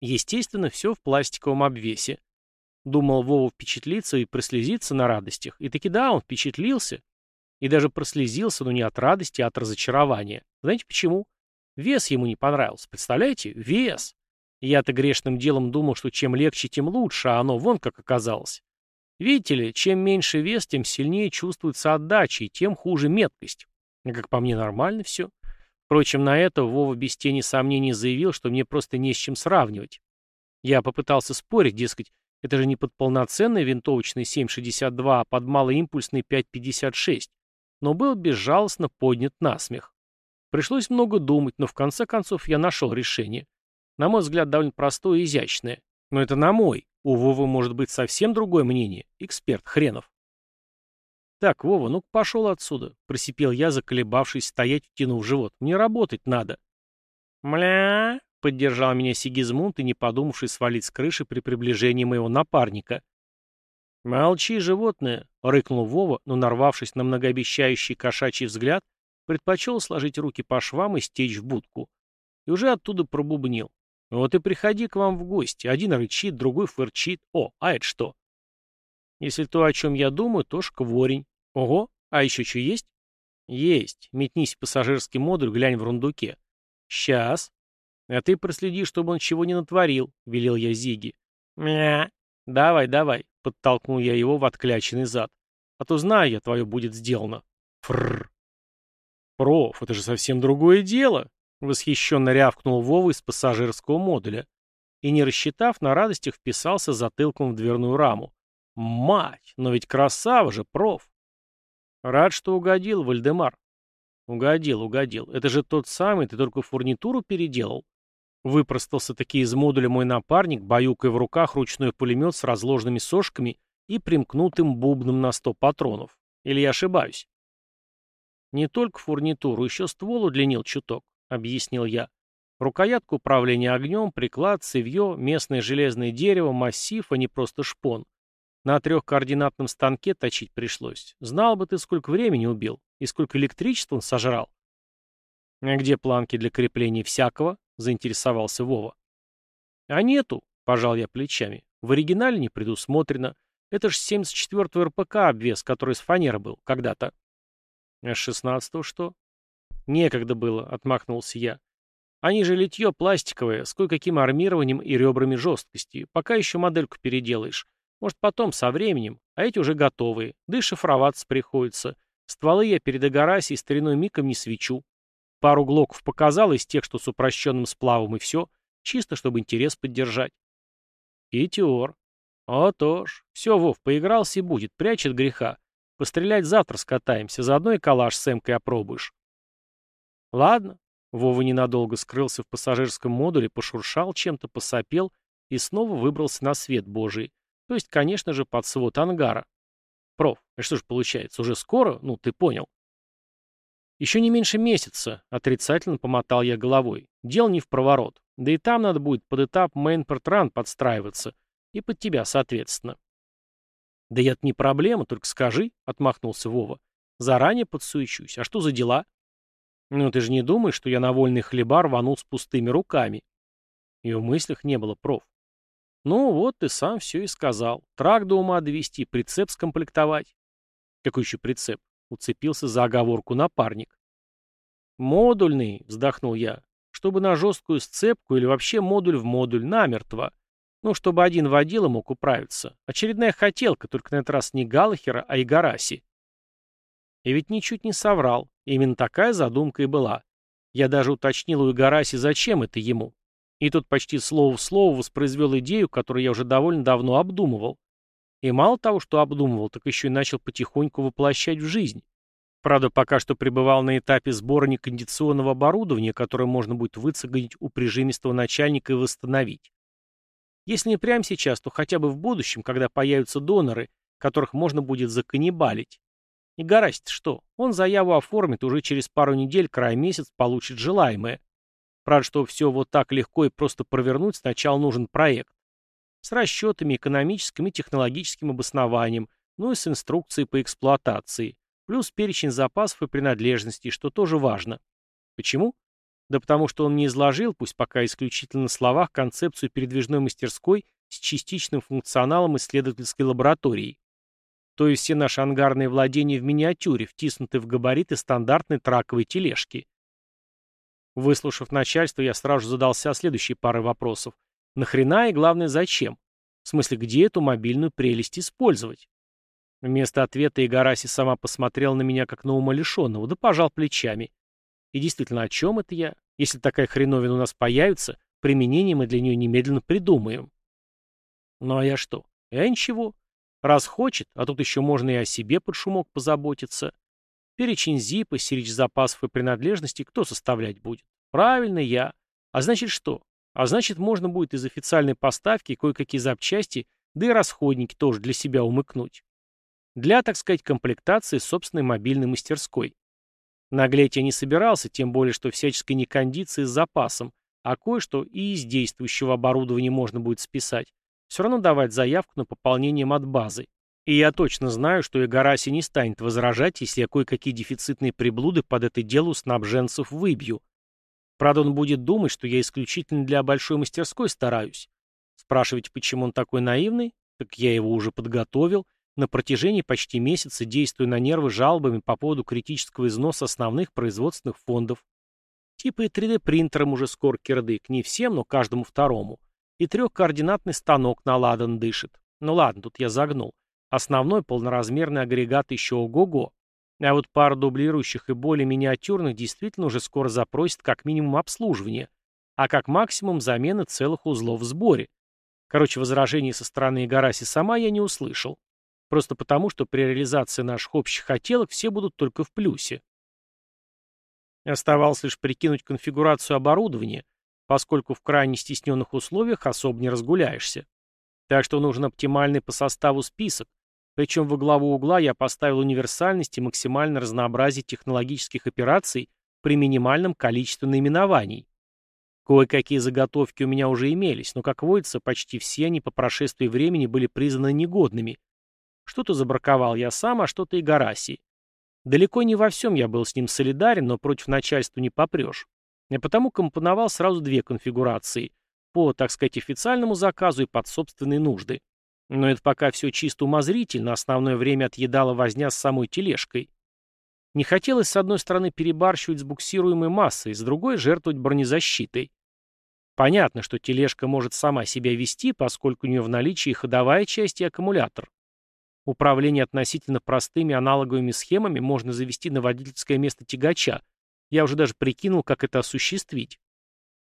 Естественно, все в пластиковом обвесе. Думал Вова впечатлиться и прослезиться на радостях. И таки да, он впечатлился. И даже прослезился, но не от радости, а от разочарования. Знаете почему? Вес ему не понравился. Представляете? Вес. Я-то грешным делом думал, что чем легче, тем лучше, а оно вон как оказалось. Видите ли, чем меньше вес, тем сильнее чувствуется отдача, и тем хуже меткость. И как по мне, нормально все. Впрочем, на это Вова без тени сомнений заявил, что мне просто не с чем сравнивать. Я попытался спорить, дескать, это же не под полноценный винтовочный 7,62, а под малоимпульсный 5,56. Но был безжалостно поднят на смех. Пришлось много думать, но в конце концов я нашел решение. На мой взгляд, довольно простое и изящное. Но это на мой. У Вовы может быть совсем другое мнение. Эксперт хренов. «Так, Вова, ну-ка пошел отсюда», — просипел я, заколебавшись стоять, втянув живот. «Мне работать надо». «Мля!» Поддержал меня Сигизмунд и, не подумавший свалить с крыши при приближении моего напарника. «Молчи, животное!» — рыкнул Вова, но, нарвавшись на многообещающий кошачий взгляд, предпочел сложить руки по швам и стечь в будку. И уже оттуда пробубнил. «Вот и приходи к вам в гости. Один рычит, другой фырчит. О, а это что?» «Если то, о чем я думаю, то шкворень. Ого, а еще что есть?» «Есть. Метнись в пассажирский модуль, глянь в рундуке». «Сейчас». «А ты проследи, чтобы он чего не натворил», — велел я Зиги. «Мя! Давай, давай», — подтолкнул я его в откляченный зад. «А то знаю я, твое будет сделано». Фрррр. «Проф, это же совсем другое дело», — восхищенно рявкнул Вова из пассажирского модуля. И, не рассчитав, на радостях вписался затылком в дверную раму. «Мать, но ведь красава же, проф!» «Рад, что угодил, Вальдемар». «Угодил, угодил. Это же тот самый, ты только фурнитуру переделал». Выпростался таки из модуля мой напарник, баюкая в руках ручной пулемет с разложенными сошками и примкнутым бубном на сто патронов. Или я ошибаюсь? Не только фурнитуру, еще ствол удлинил чуток, объяснил я. Рукоятку управления огнем, приклад, цевье, местное железное дерево, массив, а не просто шпон. На трехкоординатном станке точить пришлось. Знал бы ты, сколько времени убил и сколько электричества он сожрал. «А где планки для крепления всякого?» — заинтересовался Вова. «А нету», — пожал я плечами. «В оригинале не предусмотрено. Это ж 74-й РПК обвес, который с фанеры был когда-то». «А с 16-го что?» «Некогда было», — отмахнулся я. «Они же литье пластиковое, с кое-каким армированием и ребрами жесткости. Пока еще модельку переделаешь. Может, потом, со временем. А эти уже готовые. Да и шифроваться приходится. Стволы я перед Агарасией стариной миком не свечу. Пару глоков показал из тех, что с упрощенным сплавом, и все. Чисто, чтобы интерес поддержать. И теор. О, тоже. Все, Вов, поигрался и будет. Прячет греха. Пострелять завтра скатаемся. Заодно и калаш с эмкой опробуешь. Ладно. Вова ненадолго скрылся в пассажирском модуле, пошуршал чем-то, посопел и снова выбрался на свет божий. То есть, конечно же, под свод ангара. Проф, а что же получается, уже скоро? Ну, ты понял. Еще не меньше месяца, отрицательно помотал я головой. Дело не в проворот. Да и там надо будет под этап мейнпорт-ран подстраиваться. И под тебя, соответственно. Да это не проблема, только скажи, отмахнулся Вова. Заранее подсуечусь. А что за дела? Ну, ты же не думаешь, что я на вольный хлеба рванул с пустыми руками? И в мыслях не было проф. Ну, вот ты сам все и сказал. Трак до ума довести, прицеп скомплектовать. Какой еще прицеп? Уцепился за оговорку напарник. «Модульный», — вздохнул я, — «чтобы на жесткую сцепку или вообще модуль в модуль, намертво. Ну, чтобы один водила мог управиться. Очередная хотелка, только на этот раз не Галахера, а Игараси». И ведь ничуть не соврал. Именно такая задумка и была. Я даже уточнил у Игараси, зачем это ему. И тут почти слово в слово воспроизвел идею, которую я уже довольно давно обдумывал. И мало того, что обдумывал, так еще и начал потихоньку воплощать в жизнь. Правда, пока что пребывал на этапе сбора некондиционного оборудования, которое можно будет выцегонить у прижимистого начальника и восстановить. Если не прямо сейчас, то хотя бы в будущем, когда появятся доноры, которых можно будет заканнибалить. И Гарасть что? Он заяву оформит, уже через пару недель, край месяц, получит желаемое. Правда, чтобы все вот так легко и просто провернуть, сначала нужен проект с расчетами, экономическим и технологическим обоснованием, ну и с инструкцией по эксплуатации, плюс перечень запасов и принадлежностей, что тоже важно. Почему? Да потому что он не изложил, пусть пока исключительно на словах, концепцию передвижной мастерской с частичным функционалом исследовательской лаборатории. То есть все наши ангарные владения в миниатюре, втиснуты в габариты стандартной траковой тележки. Выслушав начальство, я сразу задался следующей парой вопросов. Нахрена и, главное, зачем? В смысле, где эту мобильную прелесть использовать? Вместо ответа Игараси сама посмотрела на меня, как на умалишенного, да пожал плечами. И действительно, о чем это я? Если такая хреновина у нас появится, применение мы для нее немедленно придумаем. Ну а я что? Я ничего. Раз хочет, а тут еще можно и о себе под шумок позаботиться. Перечень ЗИПа, сирич запасов и принадлежностей кто составлять будет? Правильно, я. А значит что? А значит, можно будет из официальной поставки кое-какие запчасти, да и расходники тоже для себя умыкнуть. Для, так сказать, комплектации собственной мобильной мастерской. Наглеть я не собирался, тем более, что всяческой некондиции с запасом, а кое-что и из действующего оборудования можно будет списать. Все равно давать заявку на пополнение базы. И я точно знаю, что Игараси не станет возражать, если я кое-какие дефицитные приблуды под это дело снабженцев выбью. Правда, он будет думать, что я исключительно для большой мастерской стараюсь. Спрашивать, почему он такой наивный? Так я его уже подготовил. На протяжении почти месяца действую на нервы жалобами по поводу критического износа основных производственных фондов. Типа и 3D-принтером уже скоро кирдык. Не всем, но каждому второму. И трехкоординатный станок наладан дышит. Ну ладно, тут я загнул. Основной полноразмерный агрегат еще ого-го. А вот пара дублирующих и более миниатюрных действительно уже скоро запросит как минимум обслуживание, а как максимум замены целых узлов в сборе. Короче, возражений со стороны Игараси сама я не услышал. Просто потому, что при реализации наших общих хотелок все будут только в плюсе. Оставалось лишь прикинуть конфигурацию оборудования, поскольку в крайне стесненных условиях особо не разгуляешься. Так что нужен оптимальный по составу список, причем во главу угла я поставил универсальность и максимальное разнообразие технологических операций при минимальном количестве наименований. Кое-какие заготовки у меня уже имелись, но, как водится, почти все они по прошествии времени были признаны негодными, Что-то забраковал я сам, а что-то и Гарасий. Далеко не во всем я был с ним солидарен, но против начальства не попрешь. Я потому компоновал сразу две конфигурации. По, так сказать, официальному заказу и под собственные нужды. Но это пока все чисто умозрительно, основное время отъедала возня с самой тележкой. Не хотелось, с одной стороны, перебарщивать с буксируемой массой, с другой — жертвовать бронезащитой. Понятно, что тележка может сама себя вести, поскольку у нее в наличии ходовая часть и аккумулятор. Управление относительно простыми аналоговыми схемами можно завести на водительское место тягача. Я уже даже прикинул, как это осуществить.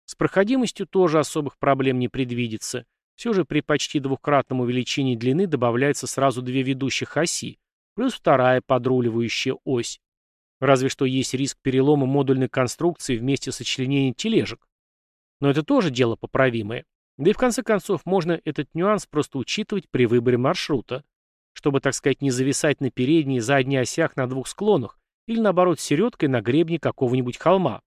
С проходимостью тоже особых проблем не предвидится. Все же при почти двукратном увеличении длины добавляется сразу две ведущих оси, плюс вторая подруливающая ось. Разве что есть риск перелома модульной конструкции вместе с сочленением тележек. Но это тоже дело поправимое. Да и в конце концов, можно этот нюанс просто учитывать при выборе маршрута, чтобы, так сказать, не зависать на передней и задней осях на двух склонах или, наоборот, середкой на гребне какого-нибудь холма.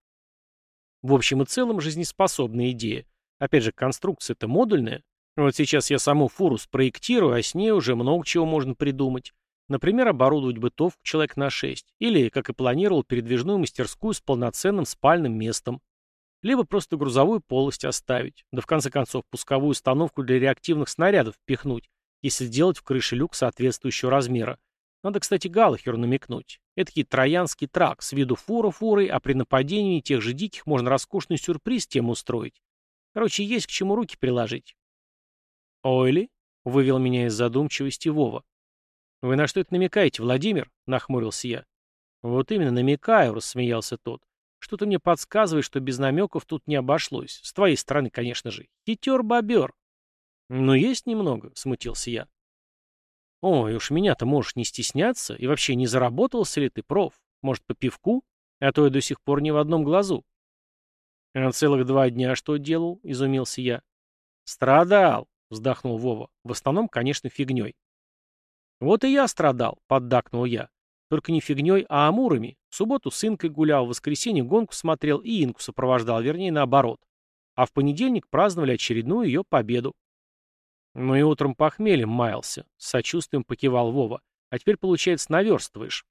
В общем и целом, жизнеспособная идея. Опять же, конструкция-то модульная. Вот сейчас я саму фуру спроектирую, а с ней уже много чего можно придумать. Например, оборудовать бытовку человек на 6. Или, как и планировал, передвижную мастерскую с полноценным спальным местом либо просто грузовую полость оставить, да в конце концов пусковую установку для реактивных снарядов впихнуть, если сделать в крыше люк соответствующего размера. Надо, кстати, Галахеру намекнуть. Этакий троянский трак, с виду фура фурой, а при нападении тех же диких можно роскошный сюрприз тем устроить. Короче, есть к чему руки приложить. «Ойли?» — вывел меня из задумчивости Вова. «Вы на что это намекаете, Владимир?» — нахмурился я. «Вот именно намекаю», — рассмеялся тот. Что-то мне подсказывает, что без намеков тут не обошлось. С твоей стороны, конечно же. Хитер-бобер. Ну, есть немного, смутился я. Ой, уж меня-то можешь не стесняться. И вообще, не заработался ли ты, проф? Может, по пивку? А то я до сих пор не в одном глазу. А целых два дня что делал? Изумился я. Страдал, вздохнул Вова. В основном, конечно, фигней. Вот и я страдал, поддакнул я. Только не фигней, а амурами. В субботу с Инкой гулял, в воскресенье гонку смотрел и Инку сопровождал, вернее, наоборот. А в понедельник праздновали очередную ее победу. Ну и утром похмельем маялся. С сочувствием покивал Вова. А теперь, получается, наверстываешь.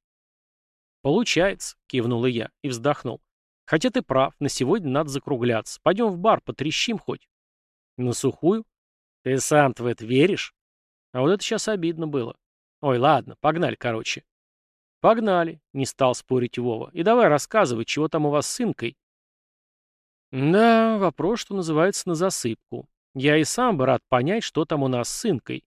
Получается, кивнул и я, и вздохнул. Хотя ты прав, на сегодня надо закругляться. Пойдем в бар, потрещим хоть. На сухую? Ты сам-то в это веришь? А вот это сейчас обидно было. Ой, ладно, погнали, короче. «Погнали», — не стал спорить Вова. «И давай рассказывай, чего там у вас с Инкой?» «Да, вопрос, что называется, на засыпку. Я и сам бы рад понять, что там у нас с Инкой.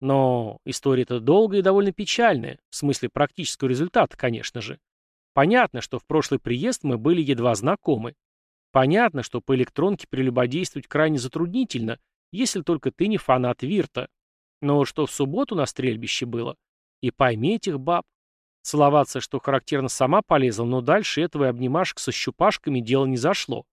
Но история-то долгая и довольно печальная, в смысле практического результата, конечно же. Понятно, что в прошлый приезд мы были едва знакомы. Понятно, что по электронке прелюбодействовать крайне затруднительно, если только ты не фанат Вирта. Но что в субботу на стрельбище было? И пойми этих баб, Целоваться, что характерно, сама полезла, но дальше этого и обнимашек со щупашками дело не зашло.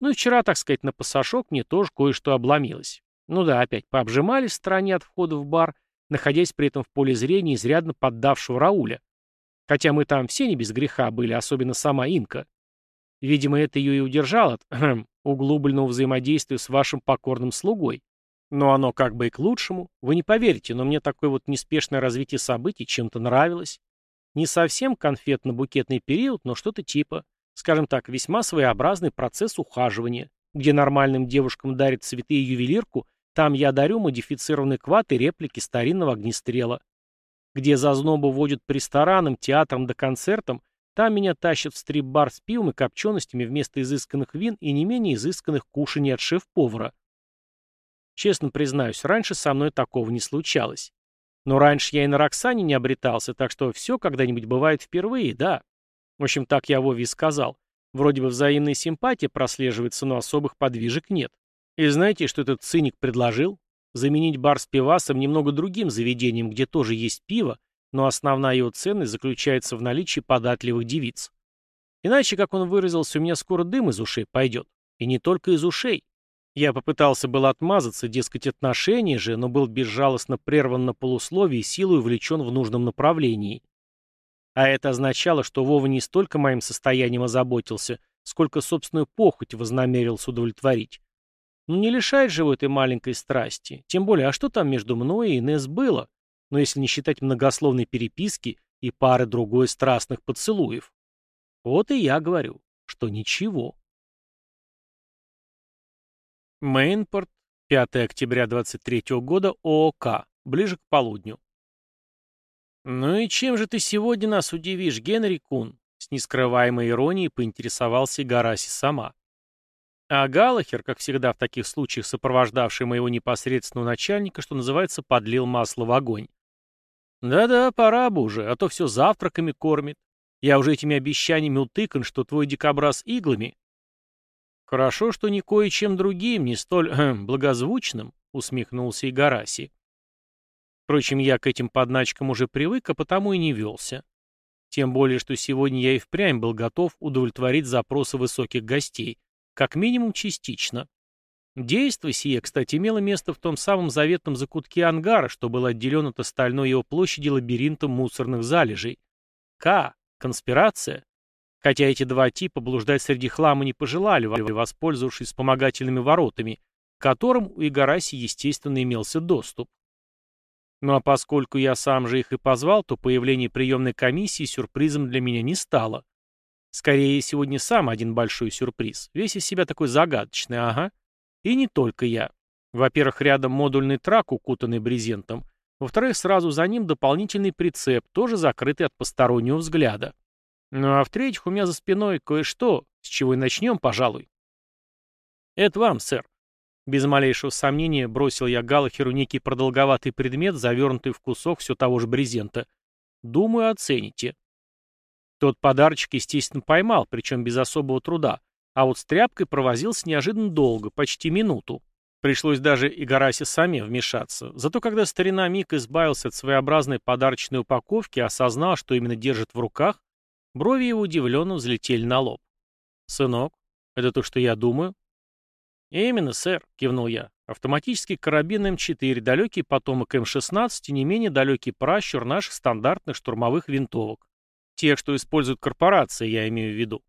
Ну и вчера, так сказать, на пасашок мне тоже кое-что обломилось. Ну да, опять пообжимались в стороне от входа в бар, находясь при этом в поле зрения изрядно поддавшего Рауля. Хотя мы там все не без греха были, особенно сама Инка. Видимо, это ее и удержало от углубленного взаимодействия с вашим покорным слугой. Но оно как бы и к лучшему. Вы не поверите, но мне такое вот неспешное развитие событий чем-то нравилось. Не совсем конфетно-букетный период, но что-то типа. Скажем так, весьма своеобразный процесс ухаживания. Где нормальным девушкам дарят цветы и ювелирку, там я дарю модифицированный квад и реплики старинного огнестрела. Где зазнобу водят по ресторанам, театрам да концертам, там меня тащат в стрип-бар с пивом и копченостями вместо изысканных вин и не менее изысканных кушаний от шеф-повара. Честно признаюсь, раньше со мной такого не случалось. Но раньше я и на Роксане не обретался, так что все когда-нибудь бывает впервые, да. В общем, так я Вове и сказал. Вроде бы взаимная симпатия прослеживается, но особых подвижек нет. И знаете, что этот циник предложил? Заменить бар с пивасом немного другим заведением, где тоже есть пиво, но основная его ценность заключается в наличии податливых девиц. Иначе, как он выразился, у меня скоро дым из ушей пойдет. И не только из ушей. Я попытался было отмазаться, дескать, отношения же, но был безжалостно прерван на полусловии и силой увлечен в нужном направлении. А это означало, что Вова не столько моим состоянием озаботился, сколько собственную похоть вознамерился удовлетворить. Ну не лишает же его этой маленькой страсти. Тем более, а что там между мной и Инесс было? Но если не считать многословной переписки и пары другой страстных поцелуев. Вот и я говорю, что ничего. Мейнпорт, 5 октября 23 года, ООК, ближе к полудню. «Ну и чем же ты сегодня нас удивишь, Генри Кун?» С нескрываемой иронией поинтересовался Гараси сама. А Галахер, как всегда в таких случаях сопровождавший моего непосредственного начальника, что называется, подлил масло в огонь. «Да-да, пора бы уже, а то все завтраками кормит. Я уже этими обещаниями утыкан, что твой дикобраз иглами». «Хорошо, что не кое-чем другим, не столь э, благозвучным», — усмехнулся Игараси. Впрочем, я к этим подначкам уже привык, а потому и не велся. Тем более, что сегодня я и впрямь был готов удовлетворить запросы высоких гостей, как минимум частично. Действие сие, кстати, имело место в том самом заветном закутке ангара, что был отделен от остальной его площади лабиринтом мусорных залежей. К. Конспирация. Хотя эти два типа блуждать среди хлама не пожелали, воспользовавшись вспомогательными воротами, к которым у Игараси, естественно, имелся доступ. Ну а поскольку я сам же их и позвал, то появление приемной комиссии сюрпризом для меня не стало. Скорее, сегодня сам один большой сюрприз. Весь из себя такой загадочный, ага. И не только я. Во-первых, рядом модульный трак, укутанный брезентом. Во-вторых, сразу за ним дополнительный прицеп, тоже закрытый от постороннего взгляда. Ну а в-третьих, у меня за спиной кое-что, с чего и начнем, пожалуй. Это вам, сэр. Без малейшего сомнения бросил я Галахеру некий продолговатый предмет, завернутый в кусок все того же брезента. Думаю, оцените. Тот подарочек, естественно, поймал, причем без особого труда, а вот с тряпкой провозился неожиданно долго, почти минуту. Пришлось даже и Гарасе саме вмешаться. Зато когда старина Мик избавился от своеобразной подарочной упаковки и осознал, что именно держит в руках, брови его удивленно взлетели на лоб. «Сынок, это то, что я думаю?» «Именно, сэр», — кивнул я. «Автоматический карабин М4, далекий потомок М16 и не менее далекий пращур наших стандартных штурмовых винтовок. Тех, что используют корпорации, я имею в виду.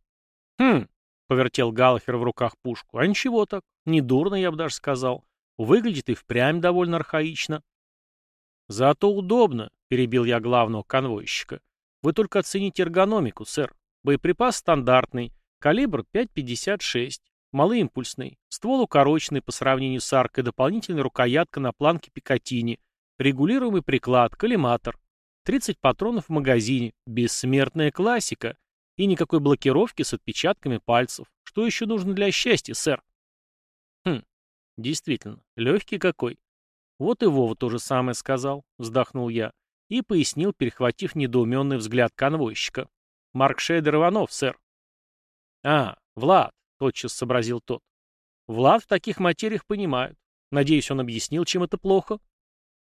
Хм, повертел Галлахер в руках пушку. А ничего так. Недурно, я бы даже сказал. Выглядит и впрямь довольно архаично. Зато удобно, перебил я главного конвойщика. Вы только оцените эргономику, сэр. Боеприпас стандартный. Калибр 5,56. Малоимпульсный. Ствол укороченный по сравнению с аркой. Дополнительная рукоятка на планке Пикатини. Регулируемый приклад. Коллиматор. 30 патронов в магазине, бессмертная классика. И никакой блокировки с отпечатками пальцев. Что еще нужно для счастья, сэр? Хм, действительно, легкий какой. Вот и Вова то же самое сказал, вздохнул я. И пояснил, перехватив недоуменный взгляд конвойщика. Марк Шейдер Иванов, сэр. А, Влад, тотчас сообразил тот. Влад в таких материях понимает. Надеюсь, он объяснил, чем это плохо?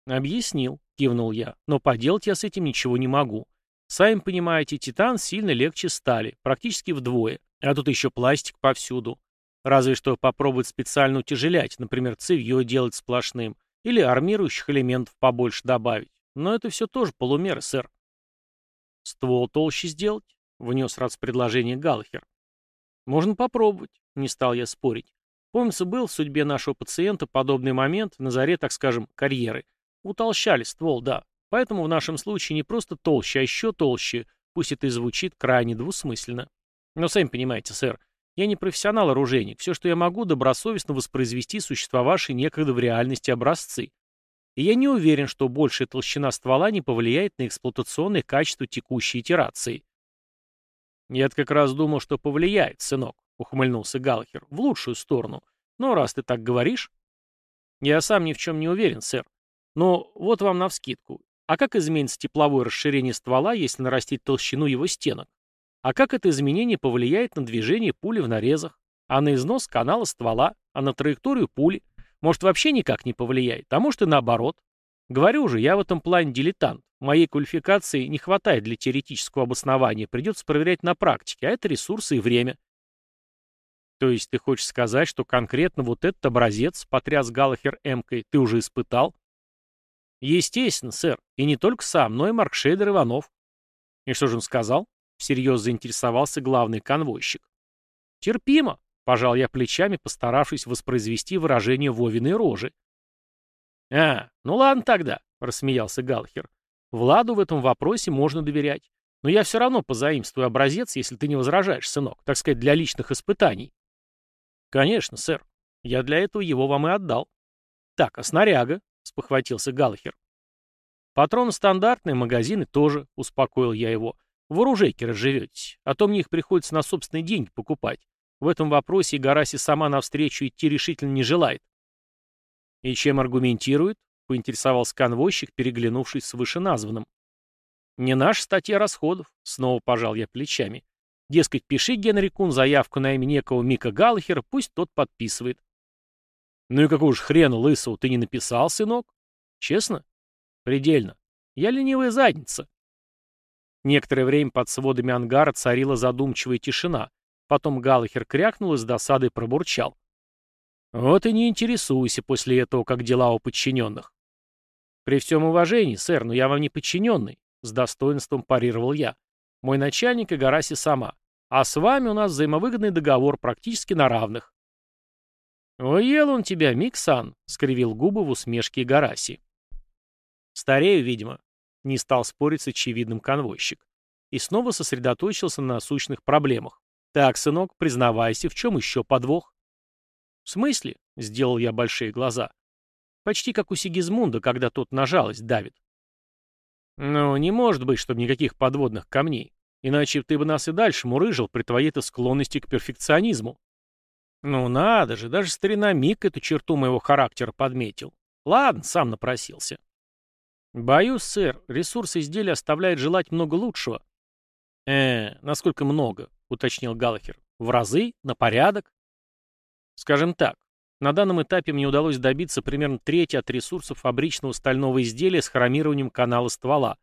Объяснил. — кивнул я. «Но поделать я с этим ничего не могу. Сами понимаете, титан сильно легче стали, практически вдвое. А тут еще пластик повсюду. Разве что попробовать специально утяжелять, например, цевье делать сплошным, или армирующих элементов побольше добавить. Но это все тоже полумеры, сэр». «Ствол толще сделать?» — внес раз предложение Галлахер. «Можно попробовать», — не стал я спорить. Помнится, был в судьбе нашего пациента подобный момент, на заре, так скажем, карьеры, Утолщали ствол, да. Поэтому в нашем случае не просто толще, а еще толще, пусть это и звучит крайне двусмысленно. Но сами понимаете, сэр, я не профессионал-оружейник. Все, что я могу, добросовестно воспроизвести существовавшие некогда в реальности образцы. И я не уверен, что большая толщина ствола не повлияет на эксплуатационные качества текущей итерации. «Я как раз думал, что повлияет, сынок», — ухмыльнулся Галхер, — «в лучшую сторону. Но раз ты так говоришь...» «Я сам ни в чем не уверен, сэр. Но вот вам навскидку. А как изменится тепловое расширение ствола, если нарастить толщину его стенок? А как это изменение повлияет на движение пули в нарезах? А на износ канала ствола? А на траекторию пули? Может, вообще никак не повлияет? А может и наоборот? Говорю же, я в этом плане дилетант. Моей квалификации не хватает для теоретического обоснования, придется проверять на практике, а это ресурсы и время. То есть ты хочешь сказать, что конкретно вот этот образец, потряс Галлахер эмкой, ты уже испытал? Естественно, сэр. И не только сам, но и Маркшейдер Иванов. И что же он сказал? Всерьез заинтересовался главный конвойщик. Терпимо, пожал я плечами, постаравшись воспроизвести выражение Вовиной рожи. А, ну ладно тогда, рассмеялся Галхер. Владу в этом вопросе можно доверять. Но я все равно позаимствую образец, если ты не возражаешь, сынок, так сказать, для личных испытаний. Конечно, сэр. Я для этого его вам и отдал. Так, а снаряга? Спохватился Галахер. Патроны стандартные, магазины тоже, успокоил я его. В оружейке разживетесь, а то мне их приходится на собственные деньги покупать. В этом вопросе Гараси сама навстречу идти решительно не желает. И чем аргументирует? Поинтересовался конвойщик, переглянувшись с вышеназванным. «Не наша статья расходов», — снова пожал я плечами. «Дескать, пиши, Генри Кун, заявку на имя некого Мика Галлахера, пусть тот подписывает». «Ну и какого же хрена лысого ты не написал, сынок?» «Честно?» «Предельно. Я ленивая задница». Некоторое время под сводами ангара царила задумчивая тишина. Потом Галлахер крякнул и с досадой пробурчал. «Вот и не интересуйся после этого, как дела у подчиненных». «При всем уважении, сэр, но я вам не подчиненный», — с достоинством парировал я. «Мой начальник и Гараси сама. А с вами у нас взаимовыгодный договор практически на равных». «Уел он тебя, Миксан», — скривил губы в усмешке Гараси. «Старею, видимо», — не стал спорить с очевидным конвойщик. И снова сосредоточился на насущных проблемах. «Так, сынок, признавайся, в чем еще подвох?» «В смысле?» — сделал я большие глаза. Почти как у Сигизмунда, когда тот на жалость давит. Ну, не может быть, чтобы никаких подводных камней. Иначе ты бы нас и дальше мурыжил при твоей-то склонности к перфекционизму. Ну надо же, даже старина Мик эту черту моего характера подметил. Ладно, сам напросился. Боюсь, сэр, ресурс изделия оставляет желать много лучшего. Э, насколько много, уточнил Галахер. В разы? На порядок? Скажем так, на данном этапе мне удалось добиться примерно трети от ресурсов фабричного стального изделия с хромированием канала ствола,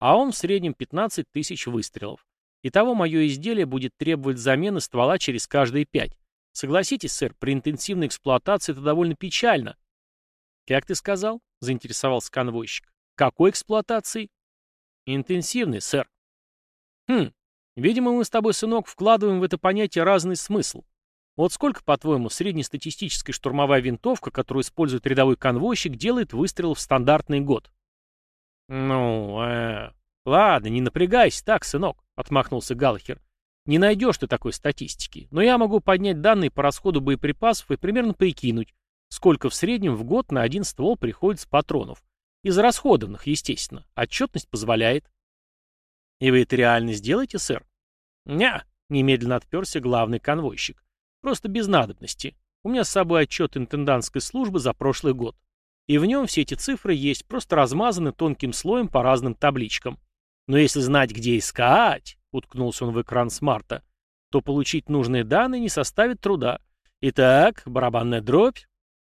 а он в среднем 15 тысяч выстрелов. Итого мое изделие будет требовать замены ствола через каждые пять. Согласитесь, сэр, при интенсивной эксплуатации это довольно печально. «Как ты сказал?» — заинтересовался конвойщик. «Какой эксплуатации?» «Интенсивный, сэр». «Хм, видимо, мы с тобой, сынок, вкладываем в это понятие разный смысл. Вот сколько, по-твоему, среднестатистическая штурмовая винтовка, которую использует рядовой конвойщик, делает выстрел в стандартный год? Ну, э... Ладно, не напрягайся так, сынок, отмахнулся Галлахер. Не найдешь ты такой статистики, но я могу поднять данные по расходу боеприпасов и примерно прикинуть, сколько в среднем в год на один ствол приходится патронов. Из расходованных, естественно. Отчетность позволяет. И вы это реально сделаете, сэр? Ня, немедленно отперся главный конвойщик. Просто без надобности. У меня с собой отчет интендантской службы за прошлый год. И в нем все эти цифры есть, просто размазаны тонким слоем по разным табличкам. Но если знать, где искать, уткнулся он в экран смарта, то получить нужные данные не составит труда. Итак, барабанная дробь,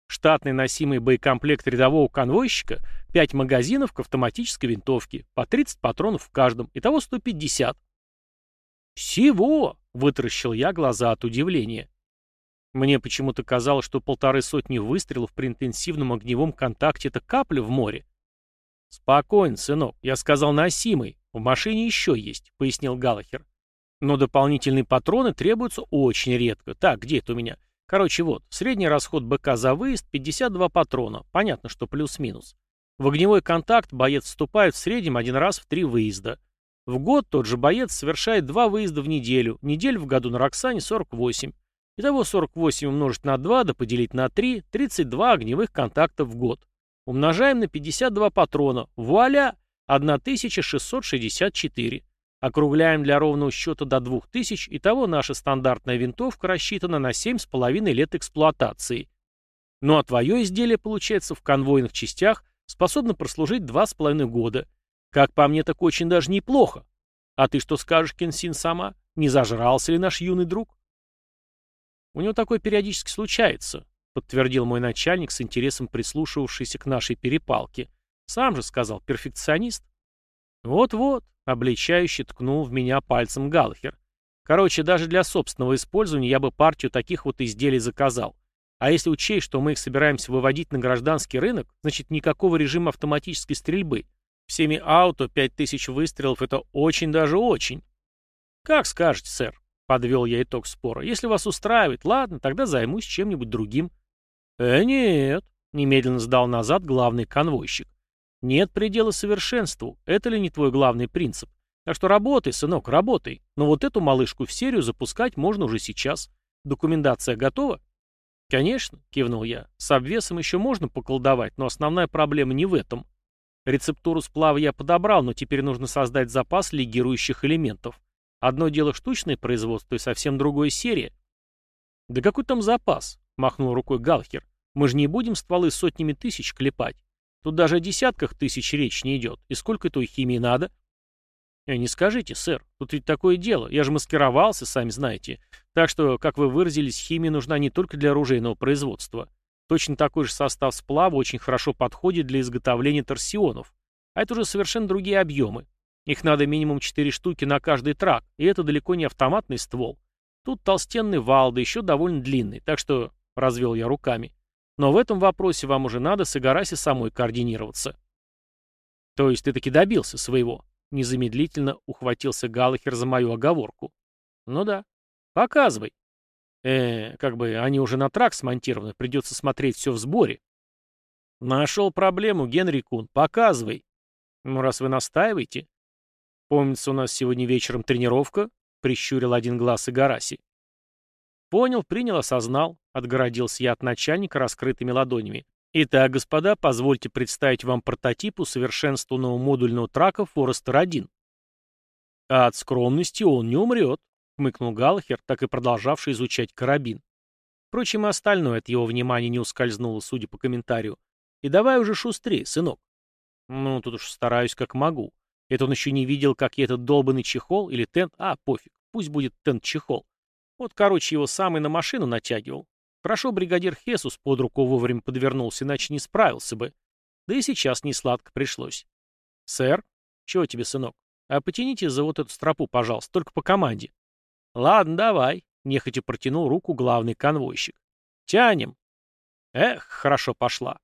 штатный носимый боекомплект рядового конвойщика, 5 магазинов к автоматической винтовке, по 30 патронов в каждом, итого 150. «Всего!» — вытаращил я глаза от удивления. Мне почему-то казалось, что полторы сотни выстрелов при интенсивном огневом контакте — это капля в море. «Спокойно, сынок, я сказал носимый. В машине еще есть», — пояснил Галахер. «Но дополнительные патроны требуются очень редко. Так, где это у меня? Короче, вот, средний расход БК за выезд — 52 патрона. Понятно, что плюс-минус. В огневой контакт боец вступает в среднем один раз в три выезда. В год тот же боец совершает два выезда в неделю. Недель в году на Роксане 48. Итого 48 умножить на 2 да поделить на 3, 32 огневых контактов в год. Умножаем на 52 патрона. Вуаля! 1664. Округляем для ровного счета до 2000, итого наша стандартная винтовка рассчитана на 7,5 лет эксплуатации. Ну а твое изделие, получается, в конвойных частях способно прослужить 2,5 года. Как по мне, так очень даже неплохо. А ты что скажешь, Кенсин, сама? Не зажрался ли наш юный друг? У него такое периодически случается, подтвердил мой начальник с интересом прислушивавшийся к нашей перепалке. Сам же сказал, перфекционист. Вот-вот, обличающе ткнул в меня пальцем Галлахер. Короче, даже для собственного использования я бы партию таких вот изделий заказал. А если учесть, что мы их собираемся выводить на гражданский рынок, значит никакого режима автоматической стрельбы. Всеми ауто 5000 выстрелов это очень даже очень. Как скажете, сэр. Подвел я итог спора. Если вас устраивает, ладно, тогда займусь чем-нибудь другим. Э, нет, немедленно сдал назад главный конвойщик. Нет предела совершенству. Это ли не твой главный принцип? Так что работай, сынок, работай. Но вот эту малышку в серию запускать можно уже сейчас. Документация готова? Конечно, кивнул я. С обвесом еще можно поколдовать, но основная проблема не в этом. Рецептуру сплава я подобрал, но теперь нужно создать запас легирующих элементов. Одно дело штучное производство и совсем другое серия. Да какой там запас? Махнул рукой Галхер. Мы же не будем стволы сотнями тысяч клепать. Тут даже о десятках тысяч речь не идет. И сколько той химии надо? «Э, «Не скажите, сэр, тут ведь такое дело. Я же маскировался, сами знаете. Так что, как вы выразились, химия нужна не только для оружейного производства. Точно такой же состав сплава очень хорошо подходит для изготовления торсионов. А это уже совершенно другие объемы. Их надо минимум 4 штуки на каждый трак, и это далеко не автоматный ствол. Тут толстенный вал, да еще довольно длинный, так что развел я руками. Но в этом вопросе вам уже надо с Игараси самой координироваться. То есть ты таки добился своего? Незамедлительно ухватился Галахер за мою оговорку. Ну да. Показывай. Э, как бы они уже на трак смонтированы, придется смотреть все в сборе. Нашел проблему, Генри Кун, показывай. Ну, раз вы настаиваете. Помнится, у нас сегодня вечером тренировка, прищурил один глаз Игараси. Понял, принял, осознал, отгородился я от начальника раскрытыми ладонями. Итак, господа, позвольте представить вам прототип усовершенствованного модульного трака Форестер-1. А от скромности он не умрет, хмыкнул Галлахер, так и продолжавший изучать карабин. Впрочем, и остальное от его внимания не ускользнуло, судя по комментарию. И давай уже шустрее, сынок. Ну, тут уж стараюсь как могу. Это он еще не видел, как я этот долбанный чехол или тент... А, пофиг, пусть будет тент-чехол. Вот, короче, его сам и на машину натягивал. Хорошо бригадир Хесус под руку вовремя подвернулся, иначе не справился бы. Да и сейчас не сладко пришлось. «Сэр? Чего тебе, сынок? А потяните за вот эту стропу, пожалуйста, только по команде». «Ладно, давай», — нехотя протянул руку главный конвойщик. «Тянем». Эх, хорошо пошла.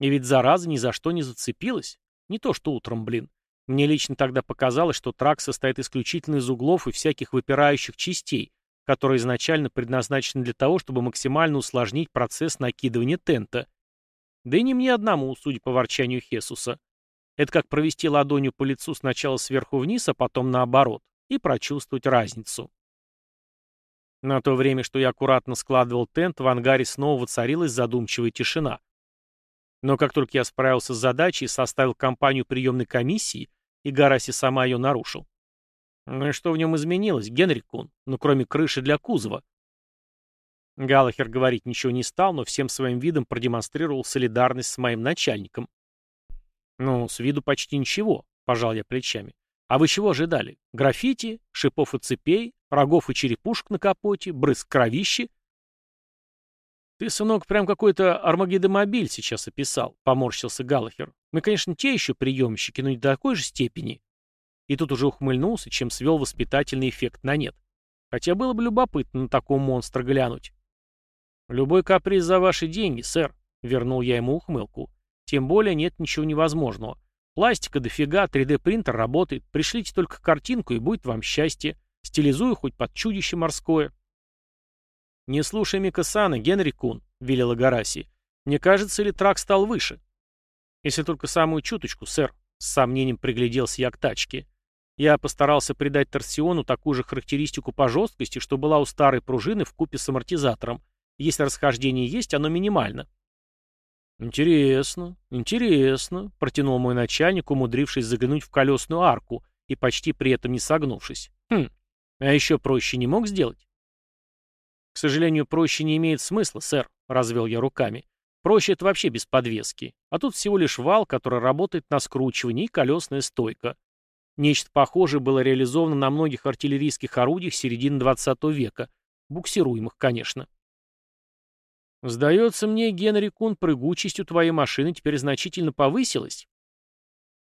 И ведь зараза ни за что не зацепилась. Не то что утром, блин. Мне лично тогда показалось, что трак состоит исключительно из углов и всяких выпирающих частей, которые изначально предназначены для того, чтобы максимально усложнить процесс накидывания тента. Да и не мне одному, судя по ворчанию Хесуса. Это как провести ладонью по лицу сначала сверху вниз, а потом наоборот, и прочувствовать разницу. На то время, что я аккуратно складывал тент, в ангаре снова воцарилась задумчивая тишина. Но как только я справился с задачей и составил компанию приемной комиссии, и Гараси сама ее нарушил. Ну и что в нем изменилось, Генри Кун? Ну, кроме крыши для кузова. Галахер говорить ничего не стал, но всем своим видом продемонстрировал солидарность с моим начальником. Ну, с виду почти ничего, пожал я плечами. А вы чего ожидали? Граффити, шипов и цепей, рогов и черепушек на капоте, брызг кровищи? Ты, сынок, прям какой-то армагеддомобиль сейчас описал, поморщился Галахер. Мы, конечно, те еще приемщики, но не до такой же степени. И тут уже ухмыльнулся, чем свел воспитательный эффект на нет. Хотя было бы любопытно на такого монстра глянуть. «Любой каприз за ваши деньги, сэр», — вернул я ему ухмылку. «Тем более нет ничего невозможного. Пластика дофига, 3D-принтер работает. Пришлите только картинку, и будет вам счастье. Стилизую хоть под чудище морское». «Не слушай Микасана, Генри Кун», — велела Гараси. «Не кажется ли трак стал выше?» «Если только самую чуточку, сэр», — с сомнением пригляделся я к тачке. Я постарался придать торсиону такую же характеристику по жесткости, что была у старой пружины в купе с амортизатором. Если расхождение есть, оно минимально. «Интересно, интересно», — протянул мой начальник, умудрившись заглянуть в колесную арку и почти при этом не согнувшись. «Хм, а еще проще не мог сделать?» «К сожалению, проще не имеет смысла, сэр», — развел я руками. «Проще это вообще без подвески. А тут всего лишь вал, который работает на скручивании, и колесная стойка. Нечто похожее было реализовано на многих артиллерийских орудиях середины 20 века, буксируемых, конечно. «Сдается мне, Генри Кун, прыгучесть у твоей машины теперь значительно повысилась?»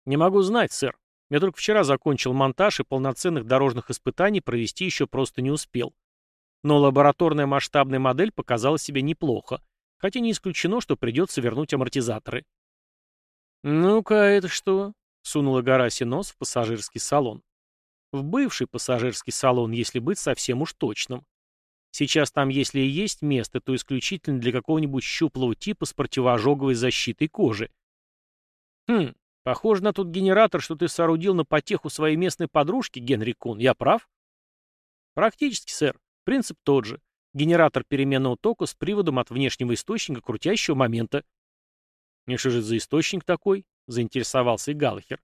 «Не могу знать, сэр. Я только вчера закончил монтаж и полноценных дорожных испытаний провести еще просто не успел. Но лабораторная масштабная модель показала себя неплохо, хотя не исключено, что придется вернуть амортизаторы». «Ну-ка, это что?» Сунула Гараси нос в пассажирский салон. В бывший пассажирский салон, если быть совсем уж точным. Сейчас там, если и есть место, то исключительно для какого-нибудь щуплого типа с противоожоговой защитой кожи. Хм, Похоже на тот генератор, что ты соорудил на потеху своей местной подружки, Генри Кун. Я прав? Практически, сэр. Принцип тот же. Генератор переменного тока с приводом от внешнего источника крутящего момента. И что же за источник такой? Заинтересовался и Галлахер.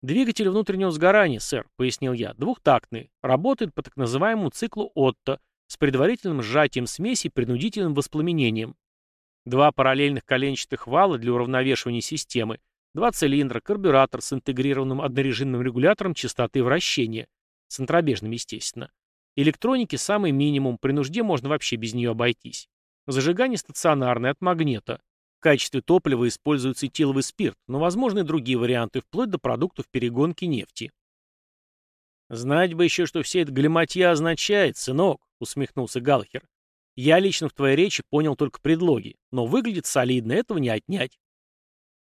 Двигатель внутреннего сгорания, сэр, пояснил я, двухтактный. Работает по так называемому циклу Отто с предварительным сжатием смеси и принудительным воспламенением. Два параллельных коленчатых вала для уравновешивания системы, два цилиндра, карбюратор с интегрированным однорежимным регулятором частоты вращения, центробежным, естественно. Электроники самый минимум, при нужде можно вообще без нее обойтись. Зажигание стационарное от магнита. В качестве топлива используется этиловый спирт, но возможны другие варианты, вплоть до продуктов перегонки нефти. «Знать бы еще, что все это галиматья означает, сынок», — усмехнулся Галхер. «Я лично в твоей речи понял только предлоги, но выглядит солидно, этого не отнять».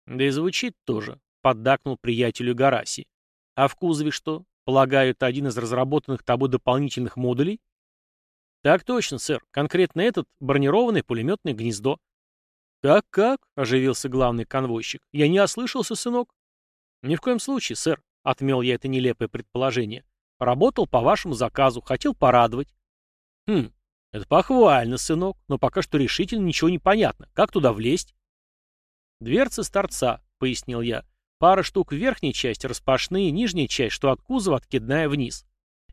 «Да и звучит тоже», — поддакнул приятелю Гараси. «А в кузове что? Полагаю, это один из разработанных тобой дополнительных модулей?» «Так точно, сэр. Конкретно этот — бронированное пулеметное гнездо». «Как-как?» — оживился главный конвойщик. «Я не ослышался, сынок?» «Ни в коем случае, сэр», — отмел я это нелепое предположение. «Работал по вашему заказу, хотел порадовать». «Хм, это похвально, сынок, но пока что решительно ничего не понятно. Как туда влезть?» «Дверцы с торца», — пояснил я. «Пара штук в верхней части, распашные, нижняя часть, что от кузова, откидная вниз.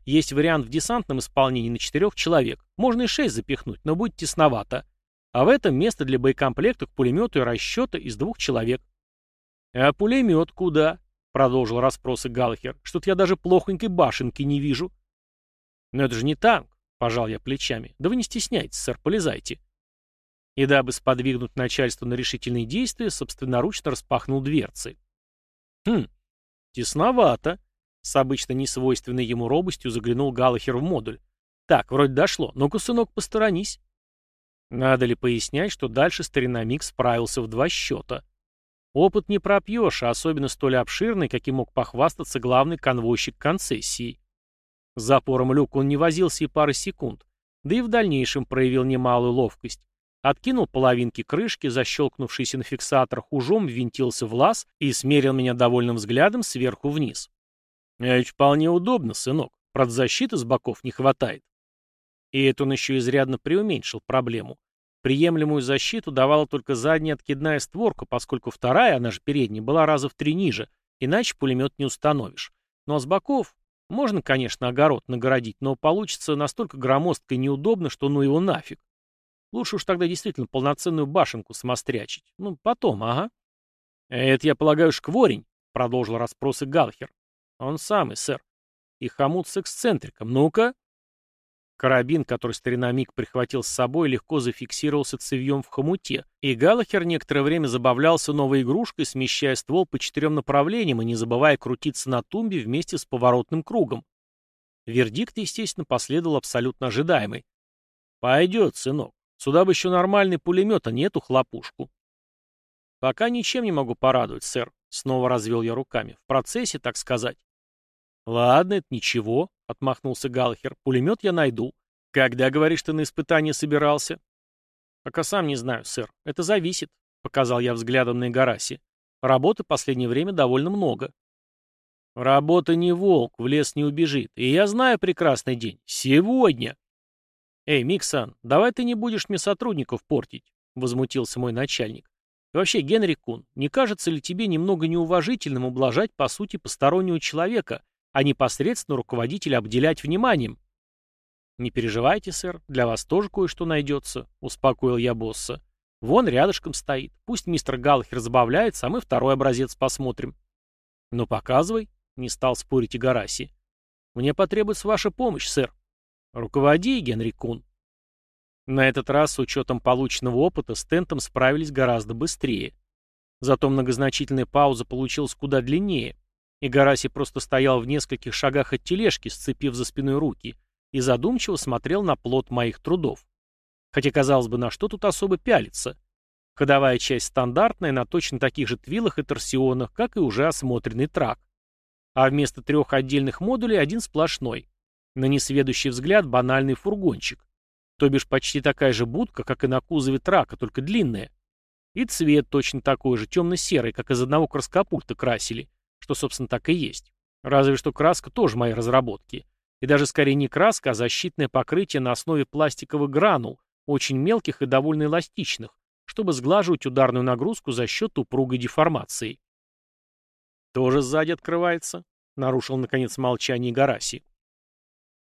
Есть вариант в десантном исполнении на четырех человек. Можно и шесть запихнуть, но будет тесновато. А в этом место для боекомплекта к пулемету и расчета из двух человек. «А пулемет куда?» — продолжил расспросы Галлахер. «Что-то я даже плохонькой башенки не вижу». «Но это же не танк», — пожал я плечами. «Да вы не стесняйтесь, сэр, полезайте». И дабы сподвигнуть начальство на решительные действия, собственноручно распахнул дверцы. «Хм, тесновато», — с обычно несвойственной ему робостью заглянул Галлахер в модуль. «Так, вроде дошло. Ну-ка, сынок, посторонись». Надо ли пояснять, что дальше старина Мик справился в два счета? Опыт не пропьешь, а особенно столь обширный, каким мог похвастаться главный конвойщик концессии. С запором люка он не возился и пары секунд, да и в дальнейшем проявил немалую ловкость. Откинул половинки крышки, защелкнувшийся на фиксаторах ужом, ввинтился в лаз и смерил меня довольным взглядом сверху вниз. «Это вполне удобно, сынок. Правда, защиты с боков не хватает». И это он еще изрядно преуменьшил проблему. Приемлемую защиту давала только задняя откидная створка, поскольку вторая, она же передняя, была раза в три ниже, иначе пулемет не установишь. Ну а с боков можно, конечно, огород нагородить, но получится настолько громоздко и неудобно, что ну его нафиг. Лучше уж тогда действительно полноценную башенку самострячить. Ну, потом, ага. «Это, я полагаю, шкворень», — продолжил расспросы Галхер. «Он самый, сэр. И хомут с эксцентриком. Ну-ка». Карабин, который старина Мик прихватил с собой, легко зафиксировался цевьем в хомуте, и Галахер некоторое время забавлялся новой игрушкой, смещая ствол по четырем направлениям и не забывая крутиться на тумбе вместе с поворотным кругом. Вердикт, естественно, последовал абсолютно ожидаемый. «Пойдет, сынок. Сюда бы еще нормальный пулемет, а не хлопушку». «Пока ничем не могу порадовать, сэр», — снова развел я руками. «В процессе, так сказать». «Ладно, это ничего», — отмахнулся Галлахер. «Пулемет я найду. Когда, говоришь, ты на испытание собирался?» «Пока сам не знаю, сэр. Это зависит», — показал я взглядом на Игараси. «Работы последнее время довольно много». «Работа не волк, в лес не убежит. И я знаю прекрасный день. Сегодня!» «Эй, Миксан, давай ты не будешь мне сотрудников портить», — возмутился мой начальник. «И вообще, Генри Кун, не кажется ли тебе немного неуважительным ублажать, по сути, постороннего человека, а непосредственно руководителя обделять вниманием. «Не переживайте, сэр, для вас тоже кое-что найдется», — успокоил я босса. «Вон рядышком стоит. Пусть мистер Галлахер забавляется, а мы второй образец посмотрим». «Ну, показывай», — не стал спорить и Гараси. «Мне потребуется ваша помощь, сэр». «Руководи, Генри Кун». На этот раз, с учетом полученного опыта, с тентом справились гораздо быстрее. Зато многозначительная пауза получилась куда длиннее. И Гараси просто стоял в нескольких шагах от тележки, сцепив за спиной руки, и задумчиво смотрел на плод моих трудов. Хотя, казалось бы, на что тут особо пялиться? Ходовая часть стандартная, на точно таких же твилах и торсионах, как и уже осмотренный трак. А вместо трех отдельных модулей один сплошной. На несведущий взгляд банальный фургончик. То бишь почти такая же будка, как и на кузове трака, только длинная. И цвет точно такой же, темно-серый, как из одного краскопульта красили, что, собственно, так и есть. Разве что краска тоже мои разработки. И даже скорее не краска, а защитное покрытие на основе пластиковых гранул, очень мелких и довольно эластичных, чтобы сглаживать ударную нагрузку за счет упругой деформации. «Тоже сзади открывается?» — нарушил, наконец, молчание Гараси.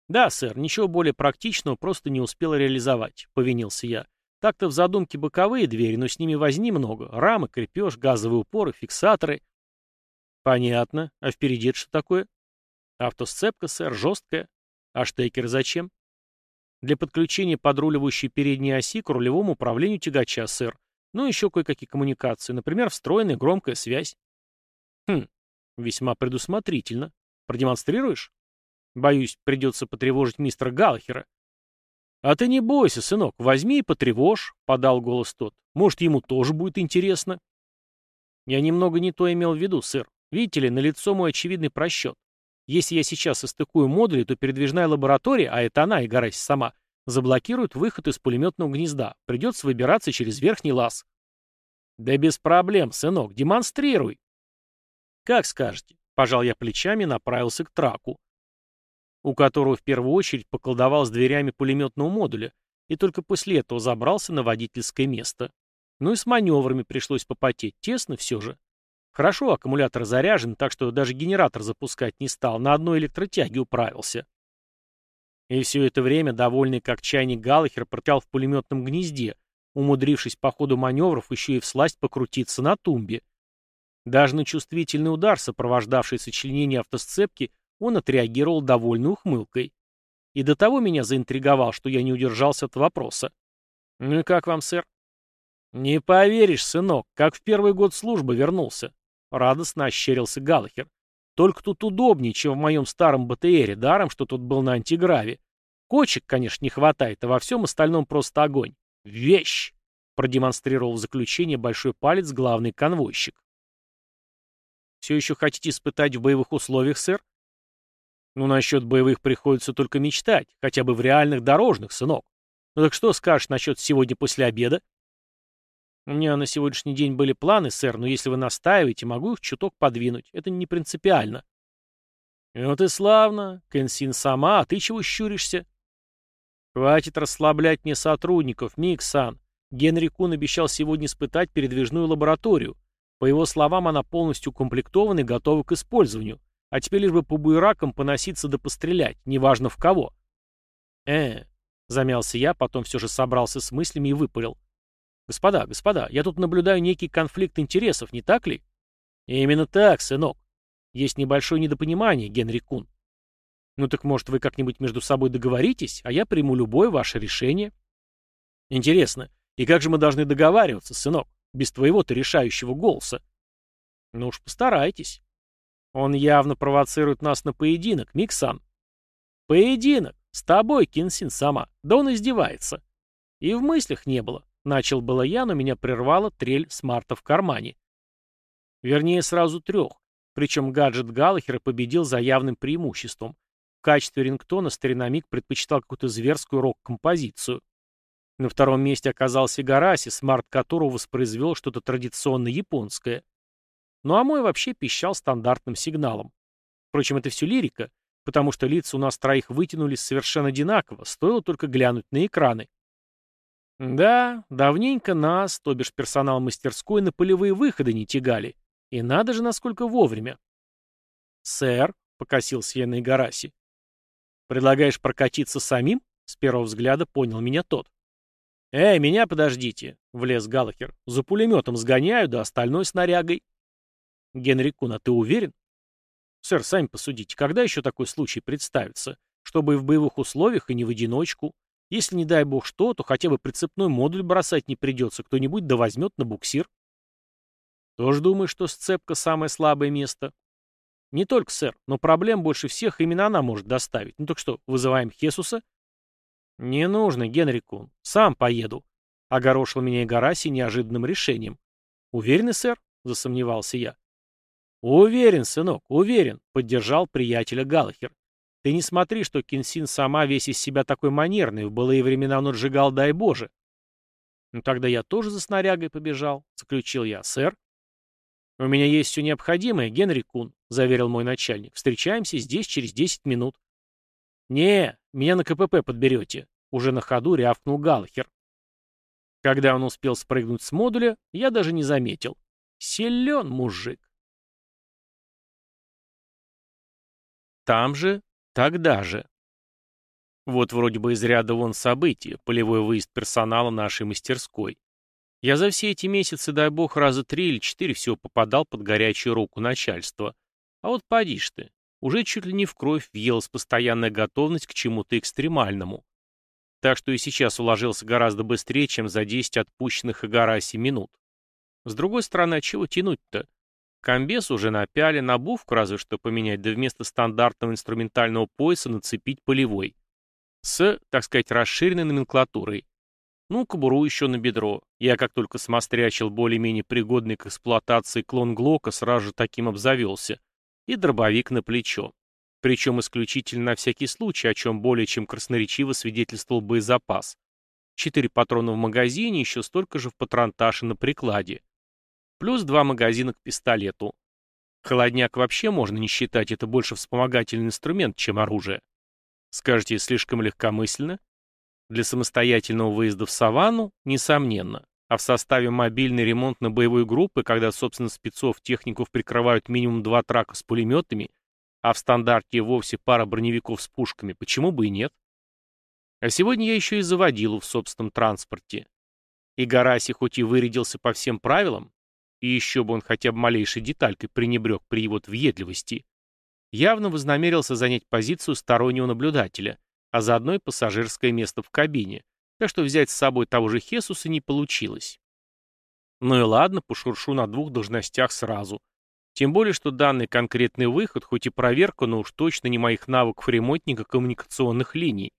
«Да, сэр, ничего более практичного просто не успел реализовать», — повинился я. «Так-то в задумке боковые двери, но с ними возни много. Рамы, крепеж, газовые упоры, фиксаторы». «Понятно. А впереди что такое?» «Автосцепка, сэр, жесткая. А штекер зачем?» «Для подключения подруливающей передней оси к рулевому управлению тягача, сэр. Ну, еще кое-какие коммуникации, например, встроенная громкая связь». «Хм, весьма предусмотрительно. Продемонстрируешь?» «Боюсь, придется потревожить мистера Галлахера». «А ты не бойся, сынок, возьми и потревожь», — подал голос тот. «Может, ему тоже будет интересно». «Я немного не то имел в виду, сэр. Видите ли, налицо мой очевидный просчет. Если я сейчас состыкую модули, то передвижная лаборатория, а это она и Гарась сама, заблокирует выход из пулеметного гнезда. Придется выбираться через верхний лаз. Да без проблем, сынок, демонстрируй. Как скажете. Пожал я плечами и направился к траку, у которого в первую очередь поколдовал с дверями пулеметного модуля, и только после этого забрался на водительское место. Ну и с маневрами пришлось попотеть, тесно все же. Хорошо, аккумулятор заряжен, так что даже генератор запускать не стал, на одной электротяге управился. И все это время, довольный как чайник Галлахер, протял в пулеметном гнезде, умудрившись по ходу маневров еще и всласть покрутиться на тумбе. Даже на чувствительный удар, сопровождавший сочленение автосцепки, он отреагировал довольной ухмылкой. И до того меня заинтриговал, что я не удержался от вопроса. «Ну и как вам, сэр?» «Не поверишь, сынок, как в первый год службы вернулся. Радостно ощерился Галлахер. Только тут удобнее, чем в моем старом БТРе, даром, что тут был на антиграве. Кочек, конечно, не хватает, а во всем остальном просто огонь. Вещь! Продемонстрировал в заключение большой палец главный конвойщик. Все еще хотите испытать в боевых условиях, сэр? Ну, насчет боевых приходится только мечтать, хотя бы в реальных дорожных, сынок. Ну так что скажешь насчет сегодня после обеда? «У меня на сегодняшний день были планы, сэр, но если вы настаиваете, могу их чуток подвинуть. Это не принципиально». «Вот и славно. Кенсин сама, а ты чего щуришься?» «Хватит расслаблять мне сотрудников, Миксан. Генри Кун обещал сегодня испытать передвижную лабораторию. По его словам, она полностью укомплектована и готова к использованию. А теперь лишь бы по буеракам поноситься да пострелять, неважно в кого». «Э, замялся я, потом все же собрался с мыслями и выпалил. «Господа, господа, я тут наблюдаю некий конфликт интересов, не так ли?» «Именно так, сынок. Есть небольшое недопонимание, Генри Кун. Ну так, может, вы как-нибудь между собой договоритесь, а я приму любое ваше решение?» «Интересно, и как же мы должны договариваться, сынок, без твоего-то решающего голоса?» «Ну уж постарайтесь. Он явно провоцирует нас на поединок, Миксан». «Поединок? С тобой, Кинсин-сама. Да он издевается». И в мыслях не было. Начал было я, но меня прервала трель смарта в кармане. Вернее, сразу трех. Причем гаджет Галлахера победил за явным преимуществом. В качестве рингтона старина Мик предпочитал какую-то зверскую рок-композицию. На втором месте оказался Гараси, смарт которого воспроизвел что-то традиционно японское. Ну а мой вообще пищал стандартным сигналом. Впрочем, это все лирика, потому что лица у нас троих вытянулись совершенно одинаково, стоило только глянуть на экраны. Да, давненько нас, то бишь персонал мастерской, на полевые выходы не тягали. И надо же, насколько вовремя. «Сэр», — покосился я на Игараси. «Предлагаешь прокатиться самим?» — с первого взгляда понял меня тот. «Эй, меня подождите», — влез Галлахер. «За пулеметом сгоняю, да остальной снарягой». «Генри Кун, а ты уверен?» «Сэр, сами посудите, когда еще такой случай представится? Чтобы и в боевых условиях, и не в одиночку. Если, не дай бог что, то хотя бы прицепной модуль бросать не придется, кто-нибудь да возьмет на буксир. Тоже думаю, что сцепка самое слабое место? Не только, сэр, но проблем больше всех именно она может доставить. Ну так что, вызываем Хесуса? Не нужно, Генри Кун, сам поеду. Огорошил меня Игараси неожиданным решением. Уверены, сэр? Засомневался я. Уверен, сынок, уверен, поддержал приятеля Галахер. Ты не смотри, что Кинсин сама весь из себя такой манерный, в былые времена он отжигал, дай Боже. «Ну тогда я тоже за снарягой побежал», — заключил я, сэр. «У меня есть все необходимое, Генри Кун», — заверил мой начальник. «Встречаемся здесь через десять минут». «Не, меня на КПП подберете», — уже на ходу рявкнул Галлахер. Когда он успел спрыгнуть с модуля, я даже не заметил. Силен мужик. Там же, тогда же. Вот вроде бы из ряда вон события, полевой выезд персонала нашей мастерской. Я за все эти месяцы, дай бог, раза три или четыре всего попадал под горячую руку начальства. А вот поди ж ты, уже чуть ли не в кровь въелась постоянная готовность к чему-то экстремальному. Так что и сейчас уложился гораздо быстрее, чем за 10 отпущенных Игараси минут. С другой стороны, а чего тянуть-то? Комбез уже напяли, обувку разве что поменять, да вместо стандартного инструментального пояса нацепить полевой. С, так сказать, расширенной номенклатурой. Ну, кобуру еще на бедро. Я как только смострячил более-менее пригодный к эксплуатации клон Глока, сразу же таким обзавелся. И дробовик на плечо. Причем исключительно на всякий случай, о чем более чем красноречиво свидетельствовал боезапас. Четыре патрона в магазине, еще столько же в патронташе на прикладе. Плюс два магазина к пистолету. Холодняк вообще можно не считать, это больше вспомогательный инструмент, чем оружие. Скажете, слишком легкомысленно? Для самостоятельного выезда в саванну – несомненно. А в составе мобильной ремонтно-боевой группы, когда, собственно, спецов техников прикрывают минимум два трака с пулеметами, а в стандарте вовсе пара броневиков с пушками, почему бы и нет? А сегодня я еще и заводил в собственном транспорте. И Гараси хоть и вырядился по всем правилам, и еще бы он хотя бы малейшей деталькой пренебрег при его въедливости, явно вознамерился занять позицию стороннего наблюдателя, а заодно и пассажирское место в кабине, так что взять с собой того же Хесуса не получилось. Ну и ладно, пошуршу на двух должностях сразу. Тем более, что данный конкретный выход, хоть и проверка, но уж точно не моих навыков ремонтника коммуникационных линий.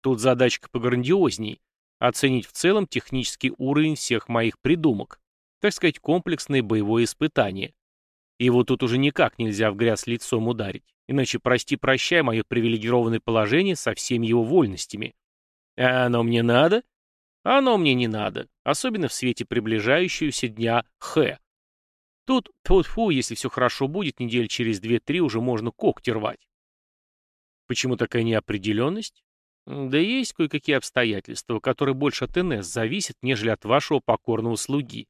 Тут задачка пограндиозней — оценить в целом технический уровень всех моих придумок, так сказать, комплексное боевое испытание. Вот тут уже никак нельзя в грязь лицом ударить. Иначе прости-прощай мое привилегированное положение со всеми его вольностями. А оно мне надо? Оно мне не надо, особенно в свете приближающегося дня Х. Тут, тьфу-тьфу, если все хорошо будет, недель через две-три уже можно когти рвать. Почему такая неопределенность? Да есть кое-какие обстоятельства, которые больше от НС зависят, нежели от вашего покорного слуги.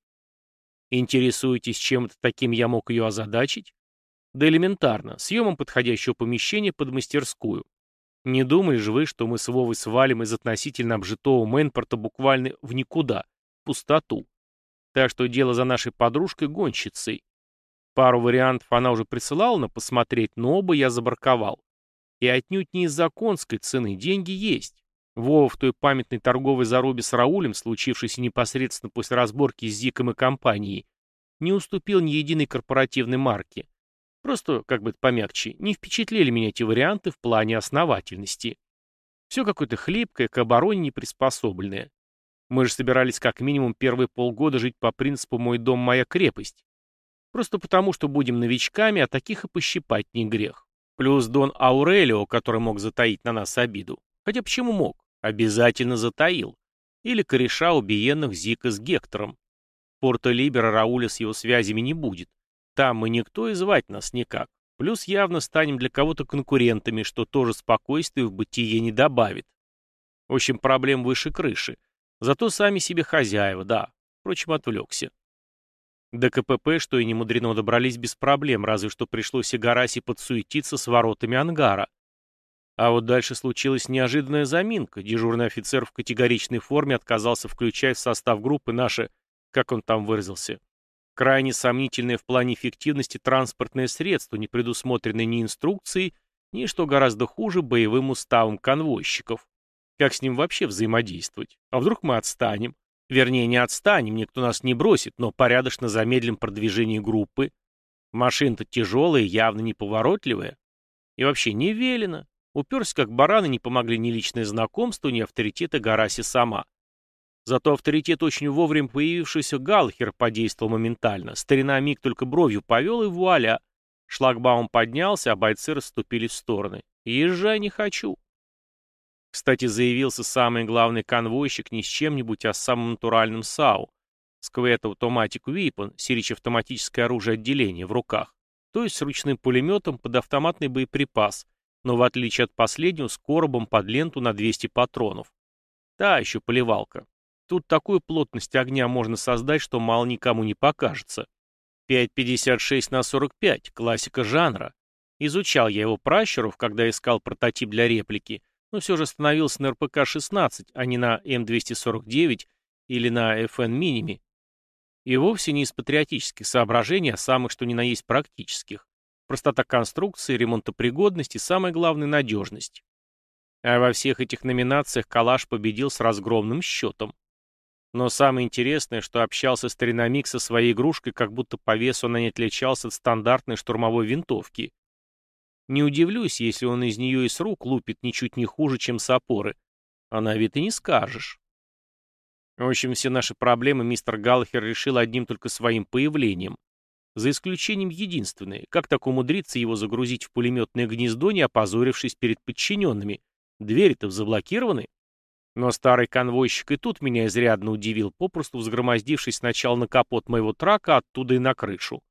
Интересуетесь, чем-то таким я мог ее озадачить? Да элементарно, съемом подходящего помещения под мастерскую. Не думали же вы, что мы с Вовой свалим из относительно обжитого Мэнпорта буквально в никуда, в пустоту. Так что дело за нашей подружкой-гонщицей. Пару вариантов она уже присылала на посмотреть, но оба я забарковал. И отнюдь не из-за конской цены, деньги есть. Вова в той памятной торговой зарубе с Раулем, случившейся непосредственно после разборки с Зиком и компанией, не уступил ни единой корпоративной марки. Просто, как бы помягче, не впечатлили меня эти варианты в плане основательности. Все какое-то хлипкое, к обороне не приспособленное. Мы же собирались как минимум первые полгода жить по принципу «мой дом, моя крепость». Просто потому, что будем новичками, а таких и пощипать не грех. Плюс Дон Аурелио, который мог затаить на нас обиду. Хотя почему мог? Обязательно затаил. Или кореша убиенных Зика с Гектором. Порто-Либера Рауля с его связями не будет. Там мы никто и звать нас никак. Плюс явно станем для кого-то конкурентами, что тоже спокойствие в бытие не добавит. В общем, проблем выше крыши. Зато сами себе хозяева, да. Впрочем, отвлекся. До КПП, что и не мудрено, добрались без проблем, разве что пришлось и подсуетиться с воротами ангара. А вот дальше случилась неожиданная заминка. Дежурный офицер в категоричной форме отказался включать в состав группы наше, как он там выразился, Крайне сомнительное в плане эффективности транспортное средство, не предусмотренное ни инструкцией, ни, что гораздо хуже, боевым уставом конвойщиков. Как с ним вообще взаимодействовать? А вдруг мы отстанем? Вернее, не отстанем, никто нас не бросит, но порядочно замедлим продвижение группы. Машина-то тяжелая, явно неповоротливая. И вообще не велено. Уперся как бараны, не помогли ни личные знакомства, ни авторитеты Гараси сама. Зато авторитет очень вовремя появившийся Галхер подействовал моментально. Старина Миг только бровью повел, и вуаля. Шлагбаум поднялся, а бойцы расступили в стороны. Езжай не хочу. Кстати, заявился самый главный конвойщик не с чем-нибудь, а с самым натуральным САУ. Square Automatic Weapon, сирич автоматическое оружие отделения, в руках. То есть с ручным пулеметом под автоматный боеприпас, но в отличие от последнего с коробом под ленту на 200 патронов. Та еще поливалка. Тут такую плотность огня можно создать, что мало никому не покажется. 5,56 на 45, классика жанра. Изучал я его пращуров, когда искал прототип для реплики, но все же остановился на РПК-16, а не на М249 или на FN Миними. И вовсе не из патриотических соображений, а самых что ни на есть практических. Простота конструкции, ремонтопригодность и, самое главное, надежность. А во всех этих номинациях Калаш победил с разгромным счетом. Но самое интересное, что общался стариномик со своей игрушкой, как будто по весу она не отличалась от стандартной штурмовой винтовки. Не удивлюсь, если он из нее и с рук лупит ничуть не хуже, чем с опоры. А на вид и не скажешь. В общем, все наши проблемы мистер Галлахер решил одним только своим появлением. За исключением единственной, как так умудриться его загрузить в пулеметное гнездо, не опозорившись перед подчиненными? Двери-то заблокированы. Но старый конвойщик и тут меня изрядно удивил, попросту взгромоздившись сначала на капот моего трака, оттуда и на крышу.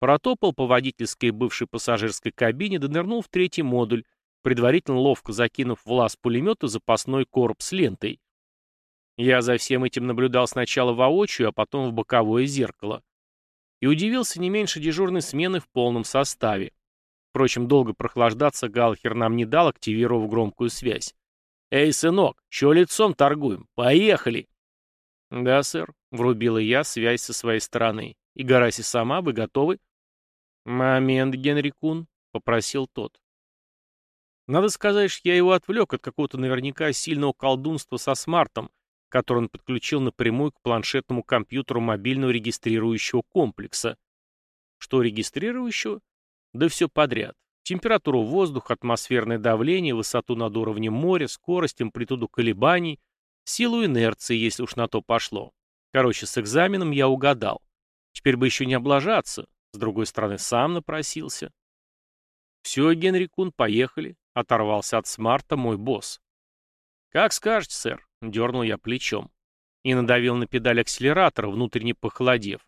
Протопал по водительской бывшей пассажирской кабине, донырнул в третий модуль, предварительно ловко закинув в лаз пулемета запасной короб с лентой. Я за всем этим наблюдал сначала воочию, а потом в боковое зеркало. И удивился не меньше дежурной смены в полном составе. Впрочем, долго прохлаждаться Галхер нам не дал, активировав громкую связь. «Эй, сынок, чё лицом торгуем? Поехали!» «Да, сэр», — врубила я связь со своей стороны. «И Гараси сама, вы готовы?» «Момент, Генри Кун», — попросил тот. Надо сказать, что я его отвлек от какого-то наверняка сильного колдунства со смартом, который он подключил напрямую к планшетному компьютеру мобильного регистрирующего комплекса. Что регистрирующего? Да все подряд. Температуру воздуха, атмосферное давление, высоту над уровнем моря, скорость, амплитуду колебаний, силу инерции, если уж на то пошло. Короче, с экзаменом я угадал. Теперь бы еще не облажаться. С другой стороны, сам напросился. «Все, Генри Кун, поехали», — оторвался от смарта мой босс. «Как скажете, сэр», — дернул я плечом. И надавил на педаль акселератора, внутренне похолодев.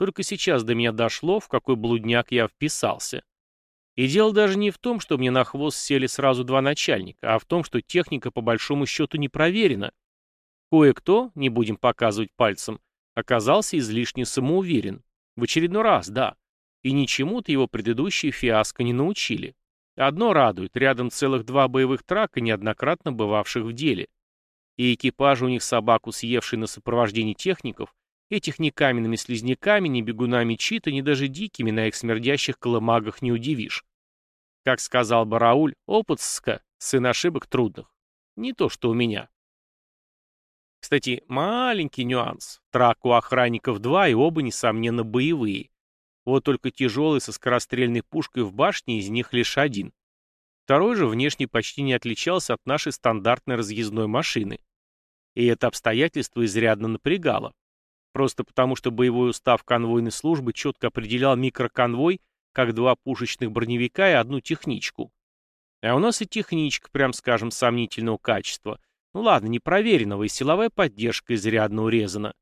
Только сейчас до меня дошло, в какой блудняк я вписался. И дело даже не в том, что мне на хвост сели сразу два начальника, а в том, что техника по большому счету не проверена. Кое-кто, не будем показывать пальцем, оказался излишне самоуверен. В очередной раз, да. И ничему-то его предыдущие фиаско не научили. Одно радует, рядом целых два боевых трака, неоднократно бывавших в деле. И экипажи у них собаку, съевший на сопровождении техников, Этих ни каменными слизняками, ни бегунами чита, ни даже дикими на их смердящих колымагах не удивишь. Как сказал бы Рауль, опыт ска, сын ошибок трудных. Не то, что у меня. Кстати, маленький нюанс. Трак у охранников два, и оба, несомненно, боевые. Вот только тяжелый со скорострельной пушкой в башне из них лишь один. Второй же внешне почти не отличался от нашей стандартной разъездной машины. И это обстоятельство изрядно напрягало. Просто потому, что боевой устав конвойной службы четко определял микроконвой как два пушечных броневика и одну техничку. А у нас и техничка, прям скажем, сомнительного качества. Ну ладно, не проверенного, и силовая поддержка изрядно урезана.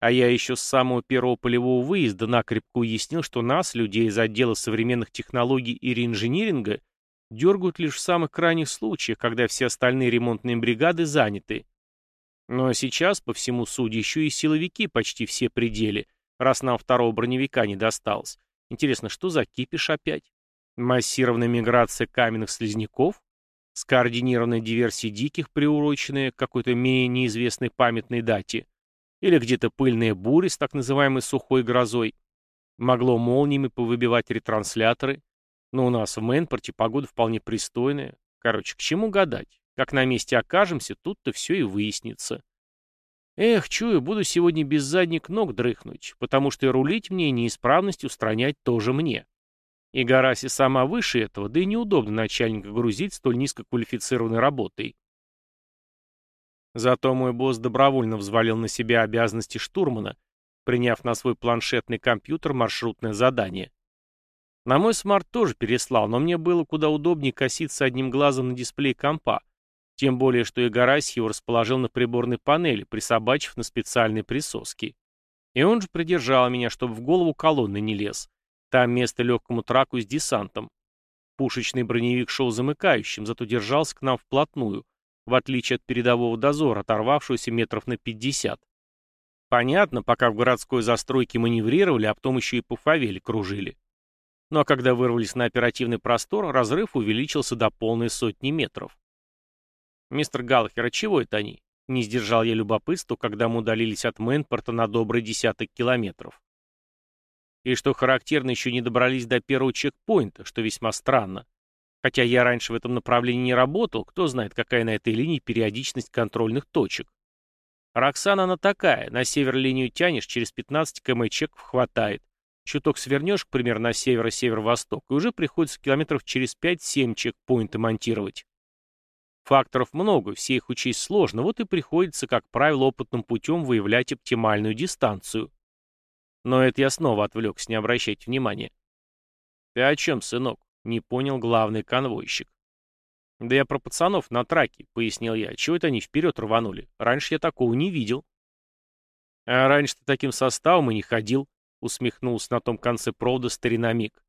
А я еще с самого первого полевого выезда накрепко уяснил, что нас, людей из отдела современных технологий и реинжиниринга, дергают лишь в самых крайних случаях, когда все остальные ремонтные бригады заняты. Но сейчас, по всему суде, еще и силовики почти все пределе, раз нам второго броневика не досталось. Интересно, что за кипиш опять? Массированная миграция каменных слизняков? Скоординированная диверсия диких, приуроченная к какой-то менее неизвестной памятной дате? Или где-то пыльные бури с так называемой сухой грозой? Могло молниями повыбивать ретрансляторы? Но у нас в Мэнпорте погода вполне пристойная. Короче, к чему гадать? Как на месте окажемся, тут-то все и выяснится. Эх, чую, буду сегодня без задних ног дрыхнуть, потому что и рулить мне, и неисправность устранять тоже мне. И Гараси сама выше этого, да и неудобно начальника грузить столь низкоквалифицированной работой. Зато мой босс добровольно взвалил на себя обязанности штурмана, приняв на свой планшетный компьютер маршрутное задание. На мой смарт тоже переслал, но мне было куда удобнее коситься одним глазом на дисплей компа, Тем более, что и его расположил на приборной панели, присобачив на специальной присоске. И он же придержал меня, чтобы в голову колонны не лез. Там место легкому траку с десантом. Пушечный броневик шел замыкающим, зато держался к нам вплотную, в отличие от передового дозора, оторвавшегося метров на 50. Понятно, пока в городской застройке маневрировали, а потом еще и по фавеле кружили. Ну а когда вырвались на оперативный простор, разрыв увеличился до полной сотни метров. «Мистер Галлахер, а чего это они?» Не сдержал я любопытства, когда мы удалились от Мэнпорта на добрый десяток километров. И что характерно, еще не добрались до первого чекпоинта, что весьма странно. Хотя я раньше в этом направлении не работал, кто знает, какая на этой линии периодичность контрольных точек. Роксана она такая, на север линию тянешь, через 15 км чеков хватает. Чуток свернешь, к примеру, на северо-северо-восток, и уже приходится километров через 5-7 чекпоинты монтировать. Факторов много, все их учесть сложно, вот и приходится, как правило, опытным путем выявлять оптимальную дистанцию. Но это я снова отвлекся, не обращайте внимания. «Ты о чем, сынок?» — не понял главный конвойщик. «Да я про пацанов на траке», — пояснил я. «Чего это они вперед рванули? Раньше я такого не видел». «А раньше ты таким составом и не ходил», — усмехнулся на том конце провода старинамик.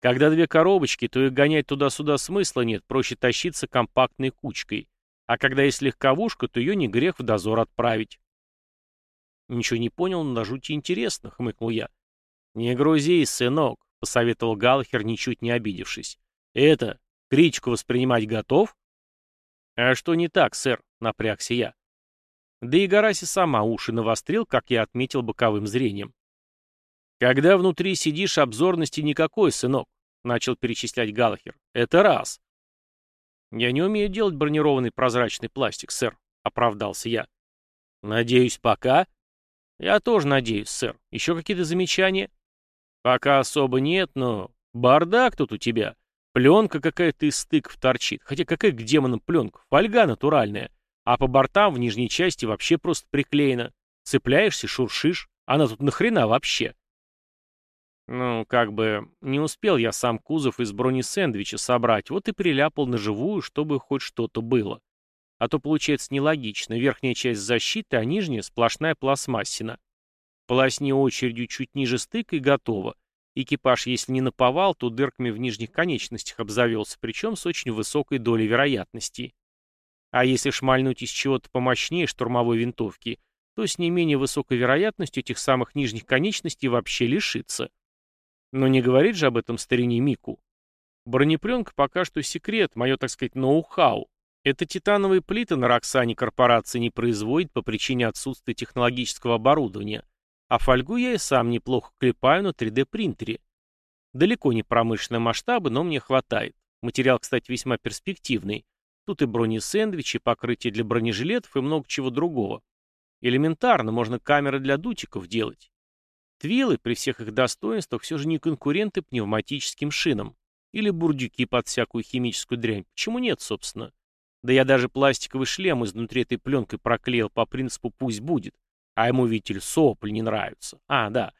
Когда две коробочки, то их гонять туда-сюда смысла нет, проще тащиться компактной кучкой. А когда есть легковушка, то ее не грех в дозор отправить. Ничего не понял, но на жути интересно, хмыкнул я. Не грузись, сынок, посоветовал Галхер, ничуть не обидевшись. Это, критику воспринимать готов? А что не так, сэр, напрягся я. Да и Гараси сама уши навострил, как я отметил боковым зрением. «Когда внутри сидишь, обзорности никакой, сынок», — начал перечислять Галахер. «Это раз». «Я не умею делать бронированный прозрачный пластик, сэр», — оправдался я. «Надеюсь, пока?» «Я тоже надеюсь, сэр. Еще какие-то замечания?» «Пока особо нет, но... Бардак тут у тебя. Пленка какая-то из стыков торчит. Хотя какая к демонам пленка? Фольга натуральная. А по бортам в нижней части вообще просто приклеена. Цепляешься, шуршишь. Она тут нахрена вообще?» Ну, как бы, не успел я сам кузов из бронесэндвича собрать, вот и приляпал на живую, чтобы хоть что-то было. А то получается нелогично, верхняя часть защиты, а нижняя сплошная пластмассина. Полосни очередью чуть ниже стыка и готово. Экипаж, если не наповал, то дырками в нижних конечностях обзавелся, причем с очень высокой долей вероятности. А если шмальнуть из чего-то помощнее штурмовой винтовки, то с не менее высокой вероятностью этих самых нижних конечностей вообще лишится. Но не говорит же об этом старине Мику. Бронепленка пока что секрет, мое, так сказать, ноу-хау. Это титановые плиты на Роксане корпорации не производит по причине отсутствия технологического оборудования, а фольгу я и сам неплохо клепаю на 3D-принтере. Далеко не промышленные масштабы, но мне хватает. Материал, кстати, весьма перспективный. Тут и бронесэндвичи, покрытие для бронежилетов и много чего другого. Элементарно, можно камеры для дутиков делать. Твилы, при всех их достоинствах, все же не конкуренты пневматическим шинам. Или бурдюки под всякую химическую дрянь. Почему нет, собственно? Да я даже пластиковый шлем изнутри этой пленкой проклеил по принципу «пусть будет». А ему, видите ли, сопли не нравятся. А, да.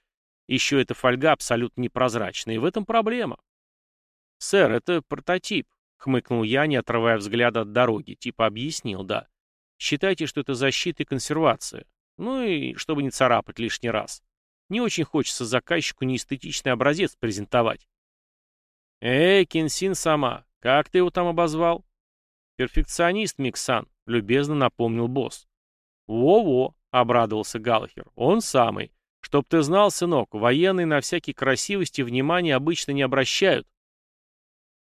Еще эта фольга абсолютно непрозрачная, и в этом проблема. «Сэр, это прототип», — хмыкнул я, не отрывая взгляда от дороги. Типа объяснил, да. «Считайте, что это защита и консервация. Ну и чтобы не царапать лишний раз». Не очень хочется заказчику неэстетичный образец презентовать. «Эй, Кенсин сама, как ты его там обозвал?» «Перфекционист, Миксан», — любезно напомнил босс. «Во-во», — обрадовался Галахер, — «он самый. Чтоб ты знал, сынок, военные на всякие красивости внимания обычно не обращают».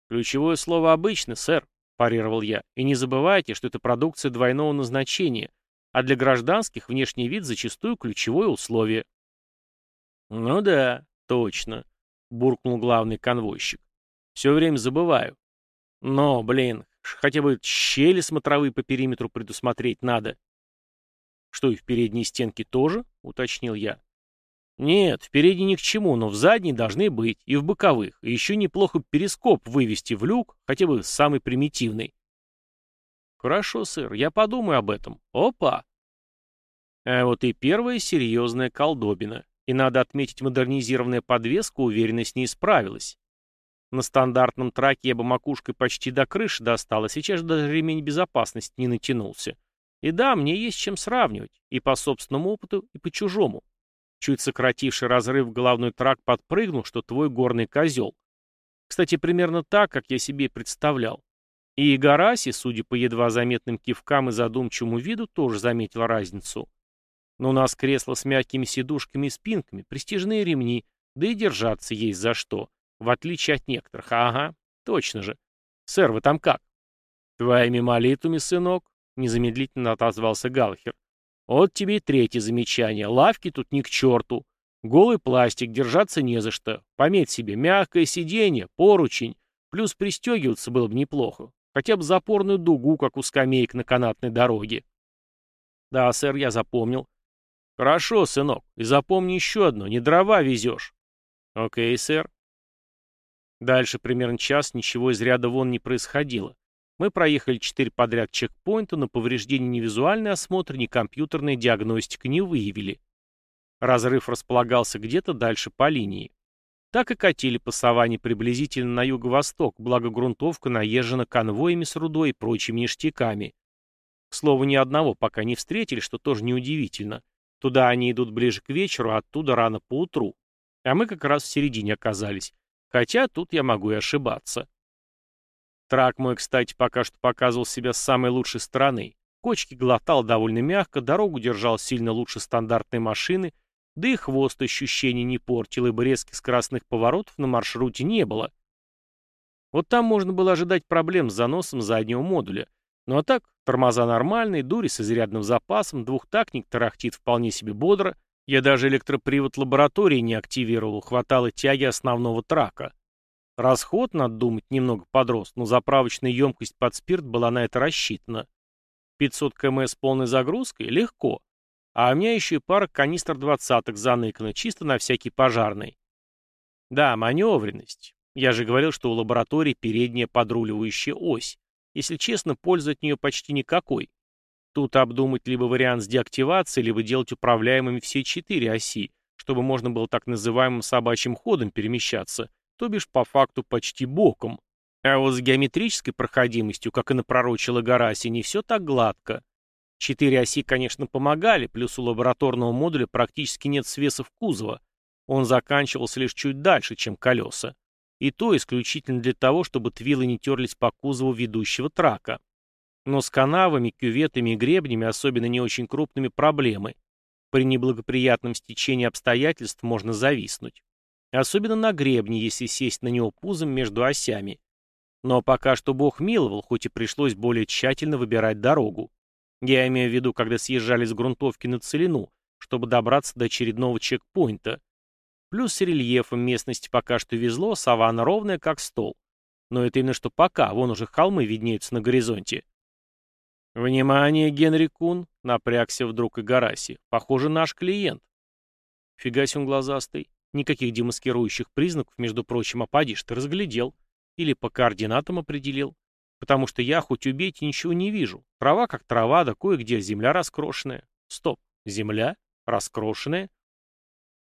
«Ключевое слово «обычно», сэр», — парировал я. «И не забывайте, что это продукция двойного назначения, а для гражданских внешний вид зачастую ключевое условие». «Ну да, точно», — буркнул главный конвойщик. «Все время забываю. Но, блин, хотя бы щели смотровые по периметру предусмотреть надо». «Что, и в передней стенке тоже?» — уточнил я. «Нет, в передней ни к чему, но в задней должны быть, и в боковых. И еще неплохо перископ вывести в люк, хотя бы самый примитивный». «Хорошо, сэр, я подумаю об этом. Опа!» А вот и первая серьезная колдобина. И надо отметить, модернизированная подвеска уверенно с ней справилась. На стандартном траке я бы макушкой почти до крыши достал, а сейчас даже ремень безопасности не натянулся. И да, мне есть чем сравнивать, и по собственному опыту, и по чужому. Чуть сокративший разрыв головной трак подпрыгнул, что твой горный козел. Кстати, примерно так, как я себе представлял. И Игараси, судя по едва заметным кивкам и задумчивому виду, тоже заметил разницу. Но у нас кресло с мягкими сидушками и спинками, престижные ремни, да и держаться есть за что. В отличие от некоторых. Ага, точно же. Сэр, вы там как? Твоими молитвами, сынок, незамедлительно отозвался Галхер. Вот тебе и третье замечание. Лавки тут ни к черту. Голый пластик, держаться не за что. Пометь себе, мягкое сиденье, поручень. Плюс пристегиваться было бы неплохо. Хотя бы запорную дугу, как у скамеек на канатной дороге. Да, сэр, я запомнил. Хорошо, сынок. И запомни еще одно. Не дрова везешь. Окей, сэр. Дальше примерно час ничего из ряда вон не происходило. Мы проехали четыре подряд чекпоинта, но повреждений ни визуальный осмотр, ни компьютерная диагностика не выявили. Разрыв располагался где-то дальше по линии. Так и катили по саванне приблизительно на юго-восток, благо грунтовка наезжена конвоями с рудой и прочими ништяками. К слову, ни одного пока не встретили, что тоже неудивительно. Туда они идут ближе к вечеру, а оттуда рано поутру. А мы как раз в середине оказались. Хотя тут я могу и ошибаться. Трак мой, кстати, пока что показывал себя с самой лучшей стороны. Кочки глотал довольно мягко, дорогу держал сильно лучше стандартной машины, да и хвост ощущений не портил, ибо резких скоростных поворотов на маршруте не было. Вот там можно было ожидать проблем с заносом заднего модуля. Ну а так, тормоза нормальные, дури с изрядным запасом, двухтактник тарахтит вполне себе бодро, я даже электропривод лаборатории не активировал, хватало тяги основного трака. Расход, надо думать, немного подрос, но заправочная емкость под спирт была на это рассчитана. 500 км с полной загрузкой? Легко. А у меня еще и пара канистр двадцаток заныкана, чисто на всякий пожарный. Да, маневренность. Я же говорил, что у лаборатории передняя подруливающая ось. Если честно, пользы от нее почти никакой. Тут обдумать либо вариант с деактивацией, либо делать управляемыми все четыре оси, чтобы можно было так называемым собачьим ходом перемещаться, то бишь по факту почти боком. А вот с геометрической проходимостью, как и напророчила Гараси, не все так гладко. Четыре оси, конечно, помогали, плюс у лабораторного модуля практически нет свесов кузова. Он заканчивался лишь чуть дальше, чем колеса. И то исключительно для того, чтобы твилы не терлись по кузову ведущего трака. Но с канавами, кюветами и гребнями, особенно не очень крупными, проблемы. При неблагоприятном стечении обстоятельств можно зависнуть. Особенно на гребне, если сесть на него пузом между осями. Но пока что Бог миловал, хоть и пришлось более тщательно выбирать дорогу. Я имею в виду, когда съезжали с грунтовки на целину, чтобы добраться до очередного чекпоинта. Плюс с рельефом местности пока что везло, саванна ровная, как стол. Но это именно что пока, вон уже холмы виднеются на горизонте. «Внимание, Генри Кун!» — напрягся вдруг и Гараси. «Похоже, наш клиент». Фигась он глазастый. Никаких демаскирующих признаков, между прочим, а ты разглядел. Или по координатам определил. Потому что я, хоть убейте, ничего не вижу. Трава как трава, да кое-где земля раскрошенная. Стоп, земля? Раскрошенная?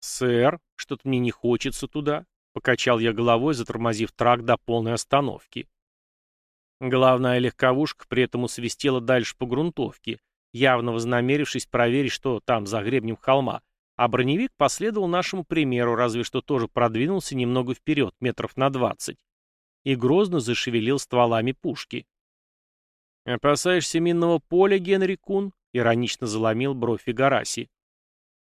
Сэр, что-то мне не хочется туда. Покачал я головой, затормозив трак до полной остановки. Главная легковушка при этом усвистела дальше по грунтовке, явно вознамерившись проверить, что там за гребнем холма, а броневик последовал нашему примеру, разве что тоже продвинулся немного вперед, метров на двадцать, и грозно зашевелил стволами пушки. «Опасаешься минного поля, Генри Кун?» — иронично заломил бровь Игараси.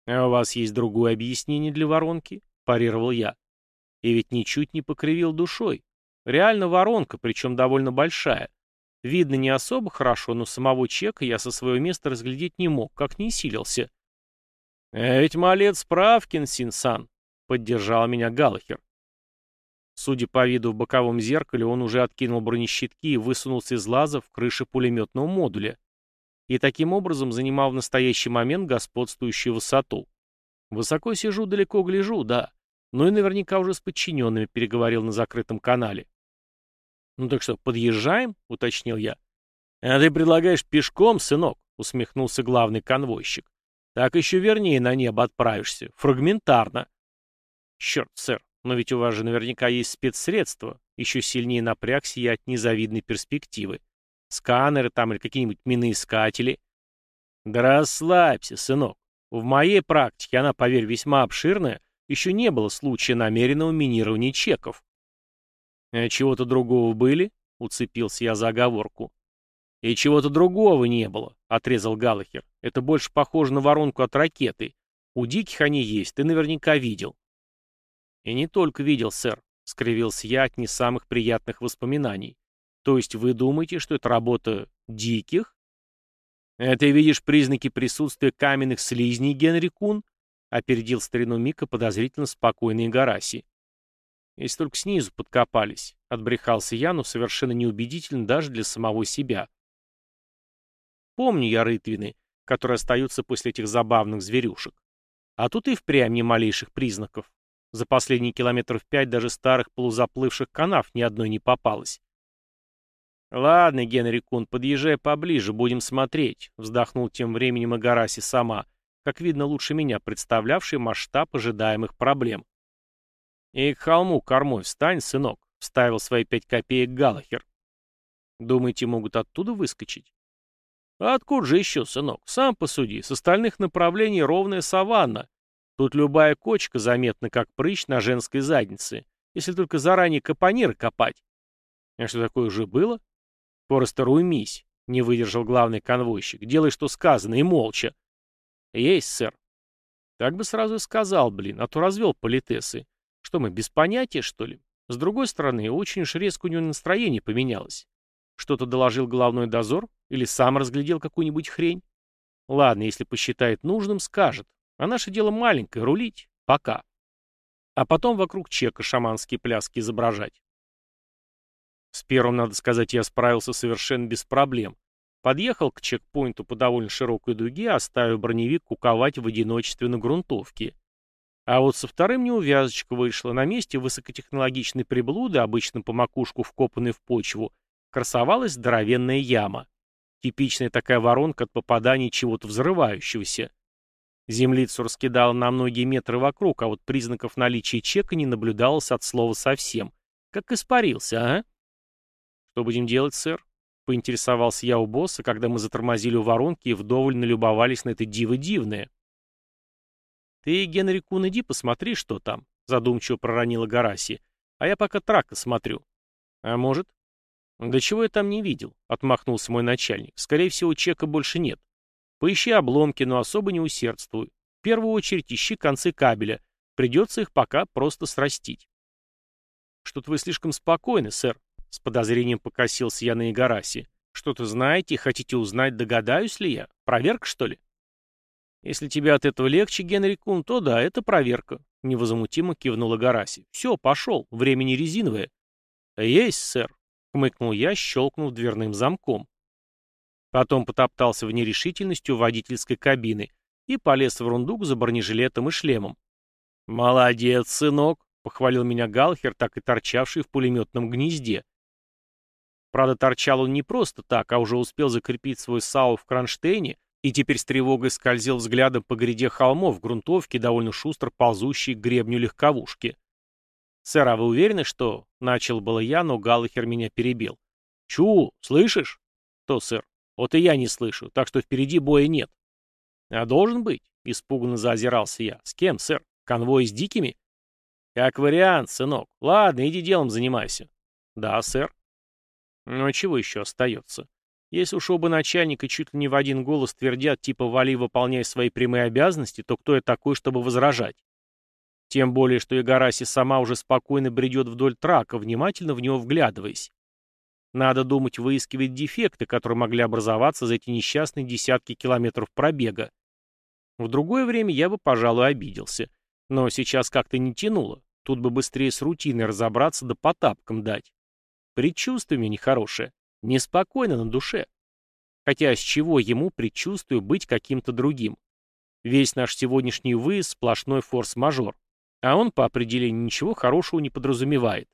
«А у вас есть другое объяснение для воронки?» — парировал я. И ведь ничуть не покривил душой. Реально воронка, причем довольно большая. Видно не особо хорошо, но самого чека я со своего места разглядеть не мог, как не силился. «А ведь малец прав, Кенсин-сан», — поддержал меня Галахер. Судя по виду в боковом зеркале, он уже откинул бронещитки и высунулся из лаза в крыше пулеметного модуля. И таким образом занимал в настоящий момент господствующую высоту. Высоко сижу, далеко гляжу, да. Но и наверняка уже с подчиненными переговорил на закрытом канале. «Ну так что, подъезжаем?» — уточнил я. «А ты предлагаешь пешком, сынок?» — усмехнулся главный конвойщик. «Так еще вернее на небо отправишься. Фрагментарно». «Черт, сэр, но ведь у вас же наверняка есть спецсредства. Еще сильнее напрягся я от незавидной перспективы. Сканеры там или какие-нибудь миноискатели. Да расслабься, сынок. В моей практике, она, поверь, весьма обширная, еще не было случая намеренного минирования чеков. «А чего-то другого были?» — уцепился я за оговорку. «И чего-то другого не было», — отрезал Галахер. «Это больше похоже на воронку от ракеты. У диких они есть, ты наверняка видел». «И не только видел, сэр», — скривился я от не самых приятных воспоминаний. «То есть вы думаете, что это работа диких?» «Это видишь признаки присутствия каменных слизней, Генри Кун?» — опередил старину Мика подозрительно спокойный Гараси. «Если только снизу подкопались», — отбрехался я, но совершенно неубедительно даже для самого себя. Помню я рытвины, которые остаются после этих забавных зверюшек. А тут и впрямь ни малейших признаков. За последние километров пять даже старых полузаплывших канав ни одной не попалось. «Ладно, Генри Кун, подъезжай поближе, будем смотреть», — вздохнул тем временем Агараси сама, как видно лучше меня, представлявший масштаб ожидаемых проблем. «И к холму кормой встань, сынок», — вставил свои пять копеек Галахер. «Думаете, могут оттуда выскочить?» «А откуда же еще, сынок? Сам посуди. С остальных направлений ровная саванна. Тут любая кочка заметна, как прыщ на женской заднице, если только заранее капониры копать. А что такое уже было? Форестер, уймись, не выдержал главный конвойщик. Делай, что сказано, и молча. Есть, сэр. Так бы сразу и сказал, блин, а то развел политесы. Что мы, без понятия, что ли? С другой стороны, очень уж резко у него настроение поменялось. Что-то доложил головной дозор? Или сам разглядел какую-нибудь хрень? Ладно, если посчитает нужным, скажет. А наше дело маленькое — рулить. Пока. А потом вокруг чека шаманские пляски изображать. С первым, надо сказать, я справился совершенно без проблем. Подъехал к чекпоинту по довольно широкой дуге, оставив броневик куковать в одиночестве на грунтовке. А вот со вторым неувязочка вышла. На месте высокотехнологичной приблуды, обычно по макушку вкопанной в почву, красовалась здоровенная яма. Типичная такая воронка от попадания чего-то взрывающегося. Землицу раскидало на многие метры вокруг, а вот признаков наличия чека не наблюдалось от слова совсем. Как испарился, а? Что будем делать, сэр? Поинтересовался я у босса, когда мы затормозили у воронки и вдоволь налюбовались на это диво дивное. Ты, Генри Кун, иди посмотри, что там, задумчиво проронила Гараси. А я пока трака смотрю. А может? Да чего я там не видел? Отмахнулся мой начальник. Скорее всего, чека больше нет. Поищи обломки, но особо не усердствуй. В первую очередь ищи концы кабеля. Придется их пока просто срастить. Что-то вы слишком спокойны, сэр. С подозрением покосился я на Игараси. Что-то знаете, хотите узнать, догадаюсь ли я? Проверка, что ли? Если тебе от этого легче, Генри Кун, то да, это проверка. Невозмутимо кивнула Гараси. Все, пошел, времени резиновое. Есть, сэр. Хмыкнул я, щелкнув дверным замком. Потом потоптался в нерешительности у водительской кабины и полез в рундук за бронежилетом и шлемом. «Молодец, сынок!» — похвалил меня Галхер, так и торчавший в пулеметном гнезде. Правда, торчал он не просто так, а уже успел закрепить свой САУ в кронштейне и теперь с тревогой скользил взглядом по гряде холмов в грунтовке, довольно шустро ползущей к гребню легковушки. «Сэр, а вы уверены, что...» — начал было я, но Галлахер меня перебил. «Чу, слышишь?» «То, сэр?» Вот и я не слышу, так что впереди боя нет. А должен быть? Испуганно заозирался я. С кем, сэр? Конвой с дикими? Как вариант, сынок. Ладно, иди делом занимайся. Да, сэр. Ну а чего еще остается? Если уж оба начальника чуть ли не в один голос твердят, типа «вали, выполняй свои прямые обязанности», то кто я такой, чтобы возражать? Тем более, что Игараси сама уже спокойно бредет вдоль трака, внимательно в него вглядываясь. Надо думать, выискивать дефекты, которые могли образоваться за эти несчастные десятки километров пробега. В другое время я бы, пожалуй, обиделся. Но сейчас как-то не тянуло. Тут бы быстрее с рутиной разобраться да по тапкам дать. Предчувствие мне нехорошее. Неспокойно на душе. Хотя с чего ему, предчувствую, быть каким-то другим? Весь наш сегодняшний выезд — сплошной форс-мажор. А он, по определению, ничего хорошего не подразумевает.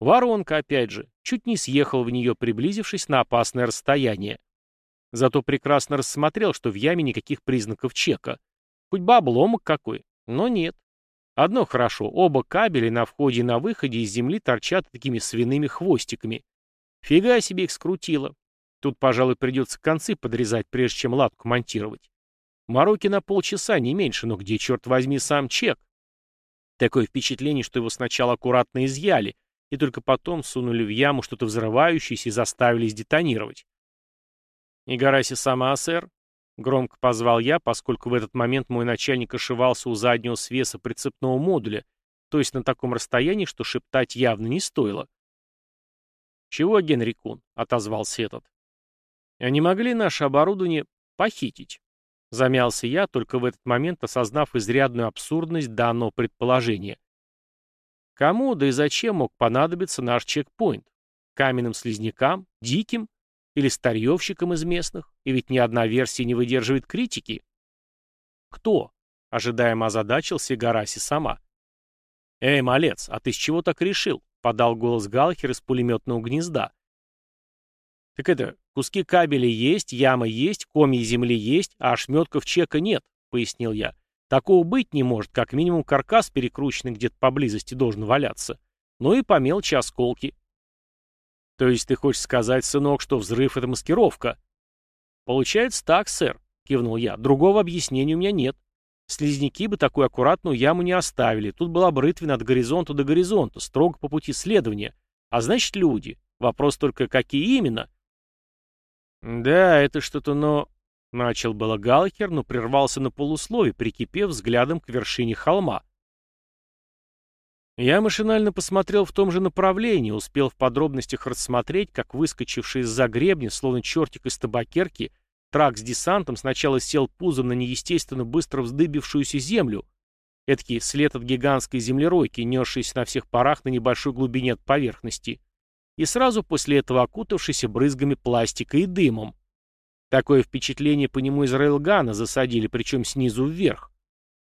Воронка, опять же, чуть не съехал в нее, приблизившись на опасное расстояние. Зато прекрасно рассмотрел, что в яме никаких признаков чека. Хоть бы обломок какой, но нет. Одно хорошо, оба кабеля на входе и на выходе из земли торчат такими свиными хвостиками. Фига себе их скрутило. Тут, пожалуй, придется концы подрезать, прежде чем лапку монтировать. Мороки на полчаса, не меньше, но где, черт возьми, сам чек? Такое впечатление, что его сначала аккуратно изъяли, и только потом сунули в яму что-то взрывающееся и заставили сдетонировать. «Игараси сама, сэр», — громко позвал я, поскольку в этот момент мой начальник ошивался у заднего свеса прицепного модуля, то есть на таком расстоянии, что шептать явно не стоило. «Чего, Генри Кун?» — отозвался этот. «А не могли наше оборудование похитить?» Замялся я, только в этот момент осознав изрядную абсурдность данного предположения. Кому, да и зачем мог понадобиться наш чекпоинт? Каменным слизнякам? Диким? Или старьевщикам из местных? И ведь ни одна версия не выдерживает критики. Кто? Ожидаемо озадачился Гараси сама. «Эй, малец, а ты с чего так решил?» — подал голос Галхер из пулеметного гнезда. «Так это, куски кабеля есть, яма есть, комья земли есть, а ошметков чека нет», — пояснил я. «Такого быть не может, как минимум каркас перекрученный где-то поблизости должен валяться. Ну и по мелочи осколки». «То есть ты хочешь сказать, сынок, что взрыв — это маскировка?» «Получается так, сэр», — кивнул я. «Другого объяснения у меня нет. Слизняки бы такую аккуратную яму не оставили. Тут была бы рытвина от горизонта до горизонта, строго по пути следования. А значит, люди. Вопрос только, какие именно?» «Да, это что-то, но...» Начал было Галхер, но прервался на полуслове, прикипев взглядом к вершине холма. Я машинально посмотрел в том же направлении, успел в подробностях рассмотреть, как выскочивший из-за гребня, словно чертик из табакерки, трак с десантом сначала сел пузом на неестественно быстро вздыбившуюся землю, эдакий след от гигантской землеройки, несшийся на всех парах на небольшой глубине от поверхности, и сразу после этого окутавшийся брызгами пластика и дымом. Такое впечатление по нему из рейлгана засадили, причем снизу вверх.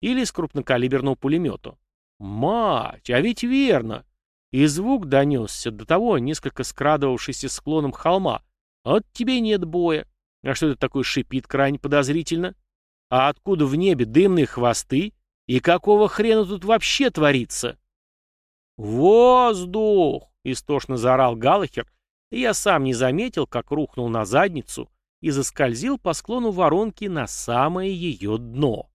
Или из крупнокалиберного пулемета. Мать, а ведь верно. И звук донесся до того, несколько скрадывавшийся склоном холма. От тебе нет боя. А что это такое шипит крайне подозрительно? А откуда в небе дымные хвосты? И какого хрена тут вообще творится? «Воздух!» — истошно заорал Галахер, и я сам не заметил, как рухнул на задницу и заскользил по склону воронки на самое ее дно.